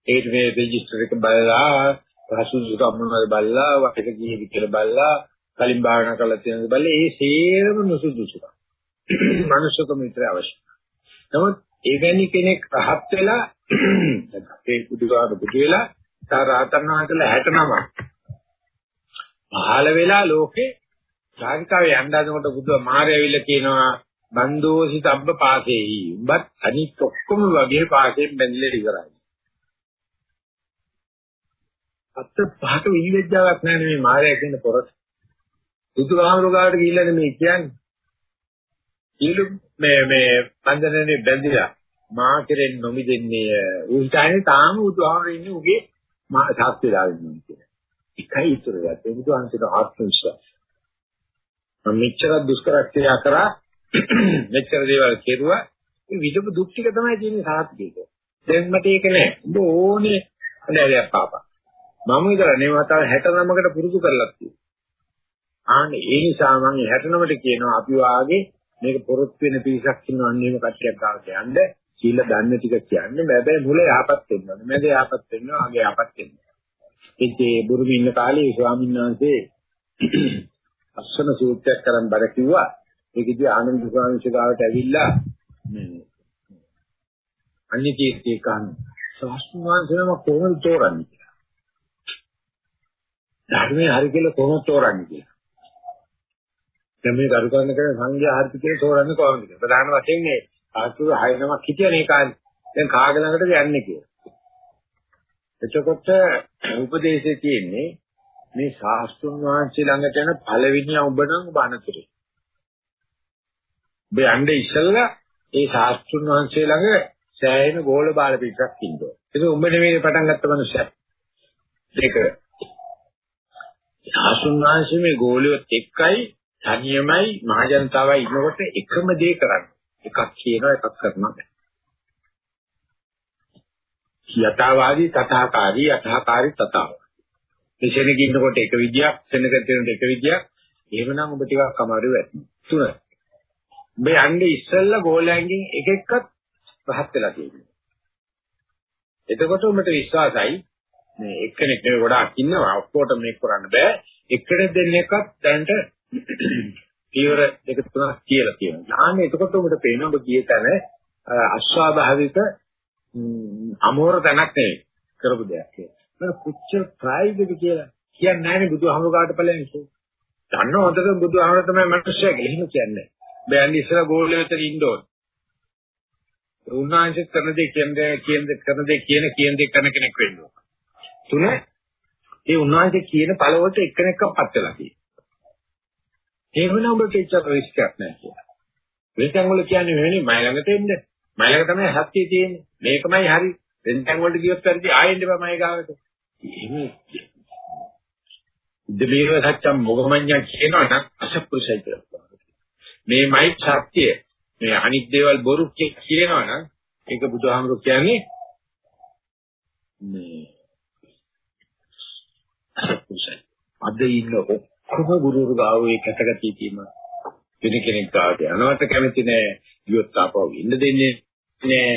ඒත් මේ රෙජිස්ටර් එක බලලා රසුසුකම් මොනවද බලලා වටක ජීවි කියලා බලලා කලින් භාවනා කරලා තියෙනද බලලා ඒ සේරම නුසුදුසුකම්. මනුෂ්‍යකම විතර අවශ්‍යයි. නමුත් එවැනි කෙනෙක් රහත් වෙලා ඒ බුදුගාන බුදු වෙලා තාරාතන් වහන්සේලා 69 පහළ වෙලා ලෝකේ සාහිකාවේ යන්නදනකොට බුදුව මාරය ඇවිල්ලා කියනවා බන්දෝසි තබ්බ පාසේහි උඹත් අනිත් ඔක්කොම වගේ පාසෙන් බැඳිලා ඉවරයි අත්ත පහක විවිධතාවක් නැහැ මේ මායя කියන පොරට. බුදුහාමුදුරුවෝ ගිහිල්ලා මේ කියන්නේ. ඊළු මේ මේ බන්ධනනේ බැඳිලා මා කෙරෙන් නොමිදෙන්නේ උන්ටයි තාම බුදුහාමුදුරුවෝ ඉන්නේ උගේ මා සාස්ත්‍ය දාගෙන ඉන්නේ. එකයි ඉතුරු යන්නේ බුදුහන්සේට ආත්ම විශ්වාසය. මම මෙච්චර දුෂ්කර ක්‍රියා කරා මෙච්චර දේවල් කෙරුවා මේ විදපු දුක් ටික තමයි තියෙන්නේ සාත්‍යයක. දැන් මට ඒක නෑ. උඹ ඕනේ නෑ පාපා. මම විතර නෙවෙයි මතාව 69කට පුරුදු කරලා තියෙනවා. ආන්නේ ඒ නිසා මම 69ට කියනවා අපි වාගේ මේක පොරොත්තු වෙන පිරිසක් ඉන්නවන්නේ මේ කට්ටියක් ගාවට යන්න සීල දන්න ටික කියන්නේ හැබැයි මුල යහපත් වෙන්න ඕනේ. මැද යහපත් වෙන්න අගේ යහපත් වෙන්න. ඉතින් බුරුමි ඉන්න කාලේ ස්වාමීන් වහන්සේ අස්සන සූත්‍රයක් කරන් බර කිව්වා. ඒකදී ආනන්ද ස්වාමීන් වහන්සේ ගාවට ඇවිල්ලා මේ අන්‍ය කීර්තිය කන් ස්වාමීන් වහන්සේම කොහොමද තෝරන්නේ? ධර්මයේ හරි කියලා කොහොමද තෝරන්නේ කියලා. දැන් මේ කරු කරන කෙනා සංඝයා හරි කියලා තෝරන්නේ කොහොමද කියලා. ප්‍රධාන වශයෙන් මේ ආතුරු හය නමක් හිටියනේ කාලේ. දැන් කාගේ ළඟටද යන්නේ කියලා. එතකොට උපදේශයේ තියෙන්නේ මේ ශාස්ත්‍රුන් වහන්සේ ළඟට යන පළවෙනි ඔබ නම් ඔබ අනතුරේ. ඔබ යන්නේ ඉස්සෙල්ලා ඒ ශාස්ත්‍රුන් වහන්සේ ළඟ සෑහෙන ගෝල බාල පිටක් ඉන්නවා. ඒක උඹ නෙවෙයි පටන් ගත්ත මනුස්සයා. ඒක සාසුන් වහන්සේ මේ ගෝලියොත් එක්කයි තනියමයි මහජනතාවයි ඉන්නකොට එකම දේ කරන්නේ. එකක් කියනවා එකක් කරනවා. යථාවාදී තථාකාරී යථාකාරී තථාව. මේ ශෙනග ඉන්නකොට එක විදියක්, ශෙනග තියෙනකොට එක විදියක්. එහෙමනම් ඔබ ටිකක් අමාරු වෙයි. තුන. ඔබ යන්නේ ඉස්සෙල්ලා ගෝලයන්ගෙන් එක එක්කත් පහත් වෙලා තියෙනවා. එතකොට ඔබට විශ්වාසයි මේ එක්කෙනෙක් නෙවෙයි ගොඩාක් ඉන්නවා ඔක්කොට මේක කරන්න බෑ එක්කෙනෙක් දෙන්නෙක්වත් දැනට පියවර දෙක තුනක් කියලා කියනවා. ආන්නේ එතකොට ඔබට පේනවා ඔබ ගියේ තැන අස්වාභාවික අමෝර තැනක් නෙවෙයි කරපු දෙයක් කියලා. මම කොච්චර ප්‍රායෝගිකද කියලා කියන්නේ නැහැ නේ බුදුහාමුදුරට ඵලයන් කිව්වේ. දන්න හොඳට බුදුහාමුදුර තමයි මනුස්සයා කියලා එහෙම කියන්නේ. බෑන් ඉස්සර ගෝල්ලෙ විතර ඉන්න ඕන. උන්වහන්සේ කරන දේ කියන්නේ කියන දේ කරන දේ කියන කියන දේ කරන කෙනෙක් වෙන්න ඕන. තුන ඒ උන්වහන්සේ කියන පළවට එක්කෙනෙක්වපත් වෙලා තියෙනවා. ඒ වෙන ඔබට එච්චර රිස්ක් එකක් නැහැ කියලා. වෙනතන් වල කියන්නේ මෙවැනි මයි ළඟට එන්න. මයි ළඟ තමයි හත්තිය තියෙන්නේ. මේකමයි හරි. වෙනතන් වලට ගියොත් පරිදි ආයෙන්න බෑ මයි ගාවට. එහෙම දෙවියව සත්‍යම් මොගමඤ්ඤා කියනවා නම් අසප්පුරුසයි කියලා. මේමයි සත්‍ය. මේ අනිත් දේවල් බොරු කියනවා නම් ඒක බුදුහාමුදුරු කියන්නේ මේ අසත්පුරුසයි. අද ඉන්න ඔක්කොම ගුරුවරු ගාව ඒ කැතගතිය තියෙන වෙන කෙනෙක් ගාවට යනවට කැමති නෑ. ගියොත් ආපහු ඉන්න දෙන්නේ නෑ.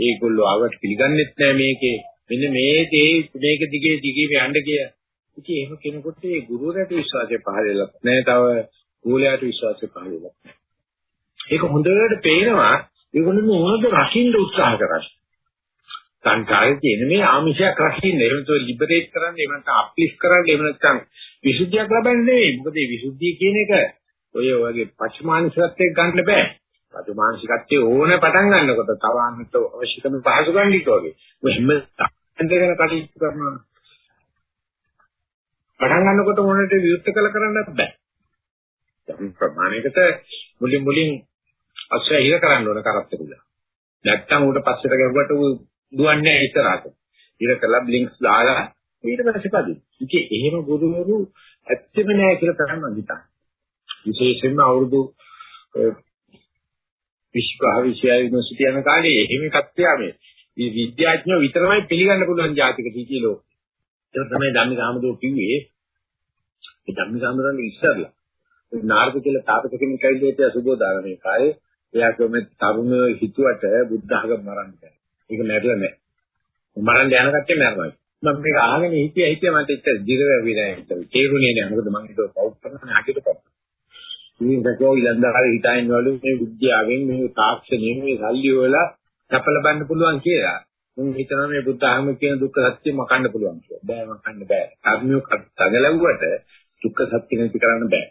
ඒගොල්ලෝ ආවට පිළිගන්නෙත් නෑ මේකේ. මෙන්න මේ දේ මේක දිගේ දිගේ යන්න කිය. ඉතින් එහෙම කෙනෙකුට ඒ ගුරුවරයාට විශ්වාසය පහළ වෙලා නෑ. තව ගෝලයාට විශ්වාසය පහළ වෙලා. ඒක හොඳට පේනවා ඒගොල්ලෝ මොනවද රකින්න උත්සාහ කරන්නේ. සංසාරේ තියෙන මේ ආමිෂයක් රකින්න එහෙම නැත්නම් ලිබරේට් කරන්න එහෙම නැත්නම් අප්ලිස් කරන්න එහෙම නැත්නම් විසුද්ධියක් ලබන්නේ නෙවෙයි. මොකද මේ විසුද්ධිය කියන එක ඔය වගේ පච්චමානසිකත්වයක් ගන්න බෑ. පච්චමානසිකත්වයේ ඕන පටන් ගන්නකොට තව අන්ත අවශ්‍යකම පහසුකම් ටික වගේ. මෙහෙම දෙකන කටයුතු කරනවා. පටන් ගන්නකොට මොනට විරුද්ධ කළ කරන්නත් බෑ. යම් ප්‍රමාණයකට මුලින් මුලින් අස්සය හිර කරන්න ඕන කරත් එක. නැත්තම් ඌට පස්සට ගිහුවට ඌ දුවන්නේ ඉස්සරහට. හිර කළා බ්ලින්ක්ස් දාලා ඊට පස්සේ පදි. ඉතින් එහෙම ගුරුවරු ඇත්තෙම නෑ කියලා තමයි මම හිතන්නේ. විශේෂයෙන්ම අවුරුදු විශ්වවිද්‍යාලය යුනිවර්සිටි යන කාලේ එහෙම එකක් තියා මේ විද්‍යාඥයෝ විතරමයි පිළිගන්න පුළුවන් ජාතික තීතිය ලෝකෙ. ඒක තමයි ධම්මික ආමදෝ කිව්වේ. ඒ ධම්මික ආමදෝන් ඉස්සරලා නාරද කියලා තාපස කෙනෙක් ඇවිල්ලා හිටියා සුබෝදාරමේ කායේ. එයා කිව්ව මේ තරුණ හිතුවට බුද්ධ ආගම මරන්න බෑ. ඒක නැරලා නෑ. මරන්න යන කට්ටිය මරනවා. මම මේක අහගෙන හිටියා හිටියා මට ඉතින් දිරවැවි නෑ. ඒක තේරුණේ නෑ. මොකද මම හිතුවා පව් කරන හැටියට පව්. ඉතින් දැකෝ ඊළඳාරේ හිතයින් වලු මේ විද්‍යාවෙන් මේ තාක්ෂණයෙන් මේ සල්ලි වල සැප ලබන්න පුළුවන් කියලා. මම හිතනවා මේ බුද්ධ ආගම කියන දුක්ඛ සත්‍ය මකන්න පුළුවන් කියලා. බෑ මකන්න බෑ. කර්මියෝ තගලවුවට දුක්ඛ සත්‍ය නැති කරන්න බෑ.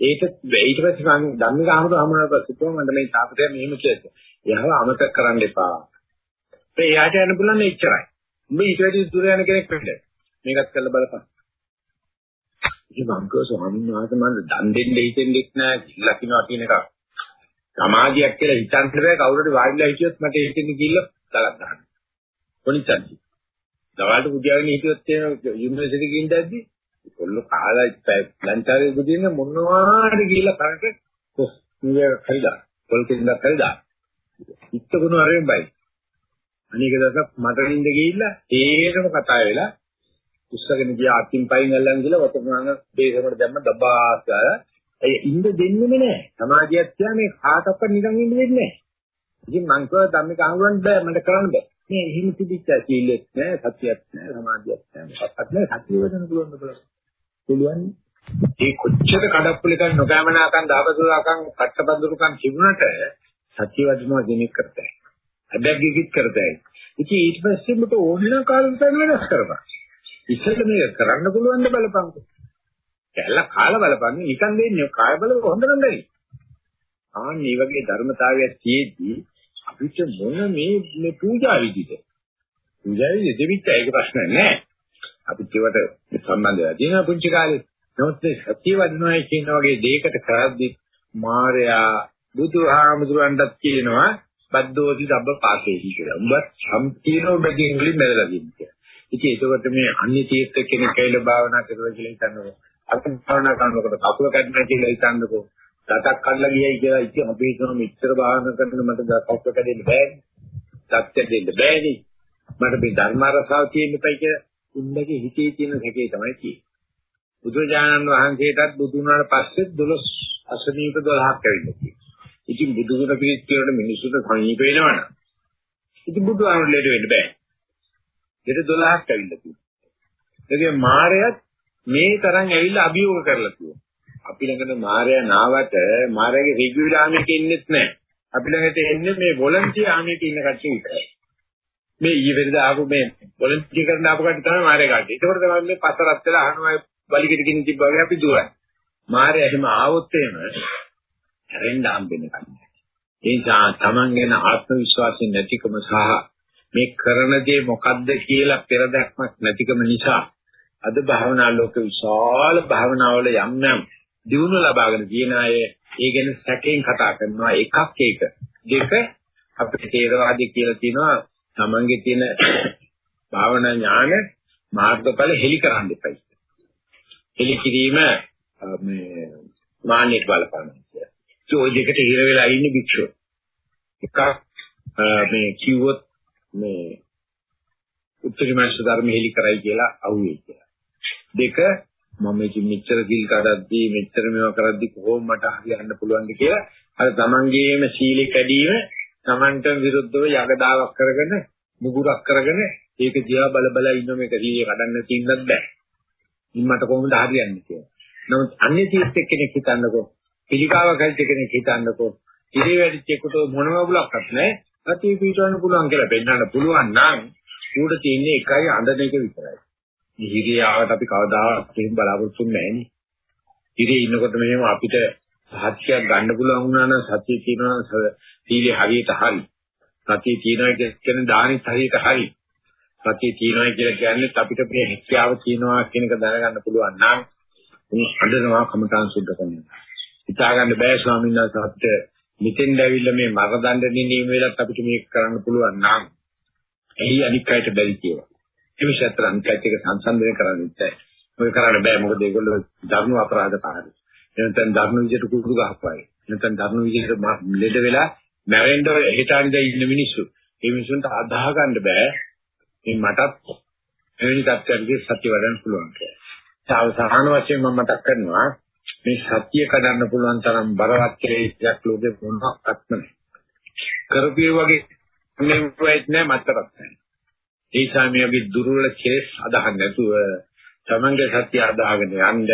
ඒක ඊට පස්සේ මම ධම්මික ආමතු හමුනා පස්සේ කොහොමද මේ තාපතය මෙහෙම කියන්නේ. එයාව අමතක කරන්න එපා. ඒ එයාට යන්න පුළුවන් එච්චරයි. උඹ ඊට වැඩි දුර යන කෙනෙක් වෙන්න. මේකත් කරලා බලපන්. ඉතින් මං කෝ ස්වාමීන් වහන්සේ මම දන් දෙන්න හිතෙන්නෙත් නෑ ලකිනවා කියන එක. සමාධියක් කියලා හිතන්න බෑ. කවුරුහරි වාඩිලා හිටියොත් මට හිතෙන්නේ කිල්ල ගලක් ගන්න. කොනිච්චන්දි. දවල්ට පුදියාගෙන හිටියොත් එන යුනිවර්සිටි ගිහින් දැද්දි කොල්ල කාලා ලංකාවේ බුදින්න මොනවාරි ගිහිල්ලා කරට කොස් නිය කරිදා පොල් කින්දක් කරිදා ඉත්තකුණු අරෙන් බයි. අනේක දවසක් මට නින්ද ගිහිල්ලා තේරම කතා වෙලා උස්සගෙන ගියා අතින් පයින් අල්ලන් ගිහලා වතුරුනාන බේසමකට දැම්ම දබාස් ගාලා ඒ ඉන්න දෙන්නෙම නෑ සමාජයත් කියන්නේ කාටවත් නිකන් ඉන්න දෙන්නේ නෑ ඉතින් මං කව ධම්මික අහුරන්න බෑ මට කරන්න බෑ. මේ එහෙම තිබිච්ච සීලෙත් නෑ සත්‍යයක් නෑ සමාධියක් නෑ මොකක්වත් නෑ සත්‍ය වදන පුළුවන් බලන්න. පුළුවන්. ඒ කොච්චර කඩප්පුලිකන් නොගමනාකම් දාපසුරාකම් කට්ටබඳුරුකම් තිබුණට සත්‍ය වදනවා දෙනෙක් කරතයි. හැබැයි කිත් කරතයි. ඉතින් ඊට පස්සේ මට ඕනෙන කාලෙට වෙනස් කරපන්. ඉස්සෙල්ලා මේක කරන්න පුළුවන් ද බලපං කැල්ල කාලා බලපන් නිකන් දෙන්නේ කාය බල හොඳ නම් දෙයි ආන් මේ වගේ ධර්මතාවයක් තියේදී අපිට මොන මේ මේ පූජා විදිහට පූජා විදිහ දෙවිච්ච ඒක ප්‍රශ්න නෑ අපිට ඒවට සම්බන්ධ වෙලා තියෙනවා පුංචි කාලේ නමුත් මේ සත්‍ය වදිනවයි කියන වගේ දෙයකට කරද්දි මාර්යා බුදුහාමුදුරන්ටත් කියනවා බද්දෝති සබ්බ පාසේහි කියලා. උඹත් සම්පීර්ණ බැගින් වලින් බැලලා දින්නේ. ඉතින් ඒකකොට මේ අන්‍ය තීර්ථ කෙනෙක් කියලා භාවනා කරනවා කියලා හිතන්නකො. අපි භාවනා කරනකොට කකුල කැඩෙනවා කියලා හිතන්නකො. දතක් කඩලා ගියයි කියලා ඉතින් අපි හිතන මෙච්චර භාවනා කරන මට කකුල කැඩෙන්න බෑනේ. දත් කැඩෙන්න බෑනේ. මට මේ ධර්ම රසාව තියෙන්න එපයි කියලා උන්දගේ හිතේ තියෙන හැකේ තමයි තියෙන්නේ. බුදුජානන් වහන්සේටත් බුදු වුණාට පස්සේ 12 අසනීප 12ක් ඇවිල්ලා තියෙනවා. ඉතින් බුදුගුණ පිළිත් කියන මිනිසුන්ට සමීප වෙනවනම් ඉතින් බුදු ආනුලෙට වෙන්න බෑ. දෙට 12ක් ඇවිල්ලා තියෙනවා. ඒකේ මායයත් මේ තරම් ඇවිල්ලා අභියෝග කරලා තියෙනවා. අපි ළඟට මාර්යා නාවට මාර්යාගේ රිග්වි රාමික ඉන්නෙත් නැහැ. අපි ළඟට එන්නේ මේ වොලන්ටියර් ආමික ඉන්න කට්ටිය විතරයි. මේ ඊවෙනද ආපු මේ වොලන්ටියර් කරන ආපු කට්ටිය තමයි මාර්යා ගන්න. ඒකවල තමයි මේ පතරත් වෙලා අහනවා බලිකට ගින්න තිබ්බා වගේ අපි දුවන්නේ. මාර්යා එහෙම ආවොත් එහෙම හැරෙන්න හම්බෙන්නේ නැහැ. ඒ නිසා Taman ගැන ආත්ම විශ්වාසය නැතිකම සහ මේ කරන දේ මොකද්ද කියලා පෙරදැක්මක් නැතිකම නිසා අද භාවනා ලෝක විශාල භාවනාවල යම් යම් දියුණුව ලබාගෙන තියෙන අය ඒ ගැන සැකයෙන් කතා කරනවා එකක් ඒක දෙක අපේ තේරවාදී කියලා තියෙනවා තමන්ගේ තියෙන භාවනා ඥාන මාර්ගඵල හෙලි කරන්න එපයි. හෙලි කිරීම මේ මාන්නයට බලපානවා. ඒ ඔය දෙකට හිර වෙලා ඉන්නේ භික්ෂුව. එකක් මේ කිව්වොත් මේ උත්තරීමස්ස ධර්ම හෙලි කරයි කියලා අහුවේ කියලා. දෙක මම ඉතින් මෙච්චර දිල් කඩද්දී මෙච්චර මේවා කරද්දී කොහොම මට හරියන්න පුළුවන්ද කියලා අර තමන්ගේම සීලෙ කැඩීම තමන්ට විරුද්ධව යගදාවක් කරගෙන මුගුරක් කරගෙන ඒක දිහා බල බල ඉන්න මේක සීලෙ කඩන්න තින්නත් බෑ. ඉන් මට කොහොමද හරියන්නේ කියලා. නමුත් අන්නේ තීර්ථ කෙනෙක් හිතන්නකෝ පිළිකාව කල්ච කෙනෙක් හිතන්නකෝ ඉරේ වැඩිච්ච එකට මොනම බුලක්වත් නැහැ. අතී පිටවන්න පුළුවන් කියලා පෙන්වන්න පුළුවන් නම් ඌට තියෙන්නේ එකයි අඳන එක විතරයි. මේ හිරේ ආවට අපි කවදාවත් එහෙම බලාපොරොත්තු වෙන්නේ නැහැ නේ. හිරේ ඉන්නකොට මෙහෙම අපිට සත්‍යයක් ගන්න පුළුවන් වුණා නම් සත්‍ය තියෙනවා සීලේ හරියට හරි. සත්‍ය තියෙනවා කියන්නේ දානෙත් හරියට හරි. සත්‍ය තියෙනවා කියලා කියන්නේ අපිට මේ හැකියාව තියෙනවා කියන එක දැනගන්න පුළුවන් නම් මේ හඳනවා කමඨාන් සුද්ධ කරනවා. හිතා ගන්න බෑ ස්වාමීන් වහන්සේ අපිට මෙතෙන් ඇවිල්ලා මේ මර දඬ නිනීම වෙලත් අපිට මේක කරන්න පුළුවන් නම් එහි අනික් අයට බැරි කියලා. ඒ විශේෂතර අනික් අයට එක සංසන්දනය කරන්න ඉච්චයි. මොකද කරන්න බෑ මොකද ඒගොල්ලෝ ධර්ම අපරාධකාරයි. එනතෙන් ධර්ම විදියට කුකුළු ගහපුවායි. එනතෙන් ධර්ම විදියට ලෙඩ වෙලා මැරෙන්න හිතාන්නේ ඉන්න මිනිස්සු. ඒ මිනිසුන්ට අදාහ ගන්න බෑ. මේ මටත් එවැනි තත්ත්වයකදී සත්‍ය වඩන්න පුළුවන් කියලා. සාවධාන වශයෙන් මම මතක් කරනවා මේ සත්‍ය කඩන්න පුළුවන් තරම් බරවත් කෙලෙසක් ලෝකේ මොනක්වත් නැහැ. කරපිය වගේ නෙවෙයිත් නෑ මතරත් නැහැ. ඒ සාමියගේ දුර්වල කෙලෙස් අදහන්න නැතුව තමන්ගේ සත්‍ය අදාගෙන යන්න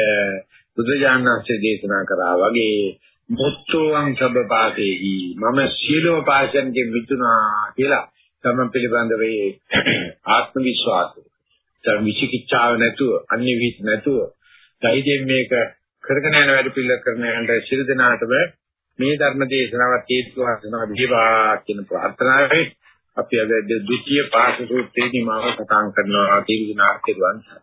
බුදුජානනාංශයේ දේශනා කරා වගේ මොත්තෝං සබ්බපාතේහි මම සීලෝ පාසන්ගේ මිතුනා කියලා තමන් පිළිබඳව ආත්ම විශ්වාසය. තම විචිකිච්ඡාව නැතුව, අන්‍ය විහිත් නැතුව, ධෛර්යයෙන් මේක කරගෙන යන වැඩ පිළිවෙල කරන යනට ශිරු දනාටම මේ ධර්ම දේශනාවත් හේතු වසනා වේවා කියන ප්‍රාර්ථනාවයි අපි අද ද්විතීය පාඨ සූත්‍රයේදී මාව සටහන් කරනවා තීරුණාර්ථය වංශය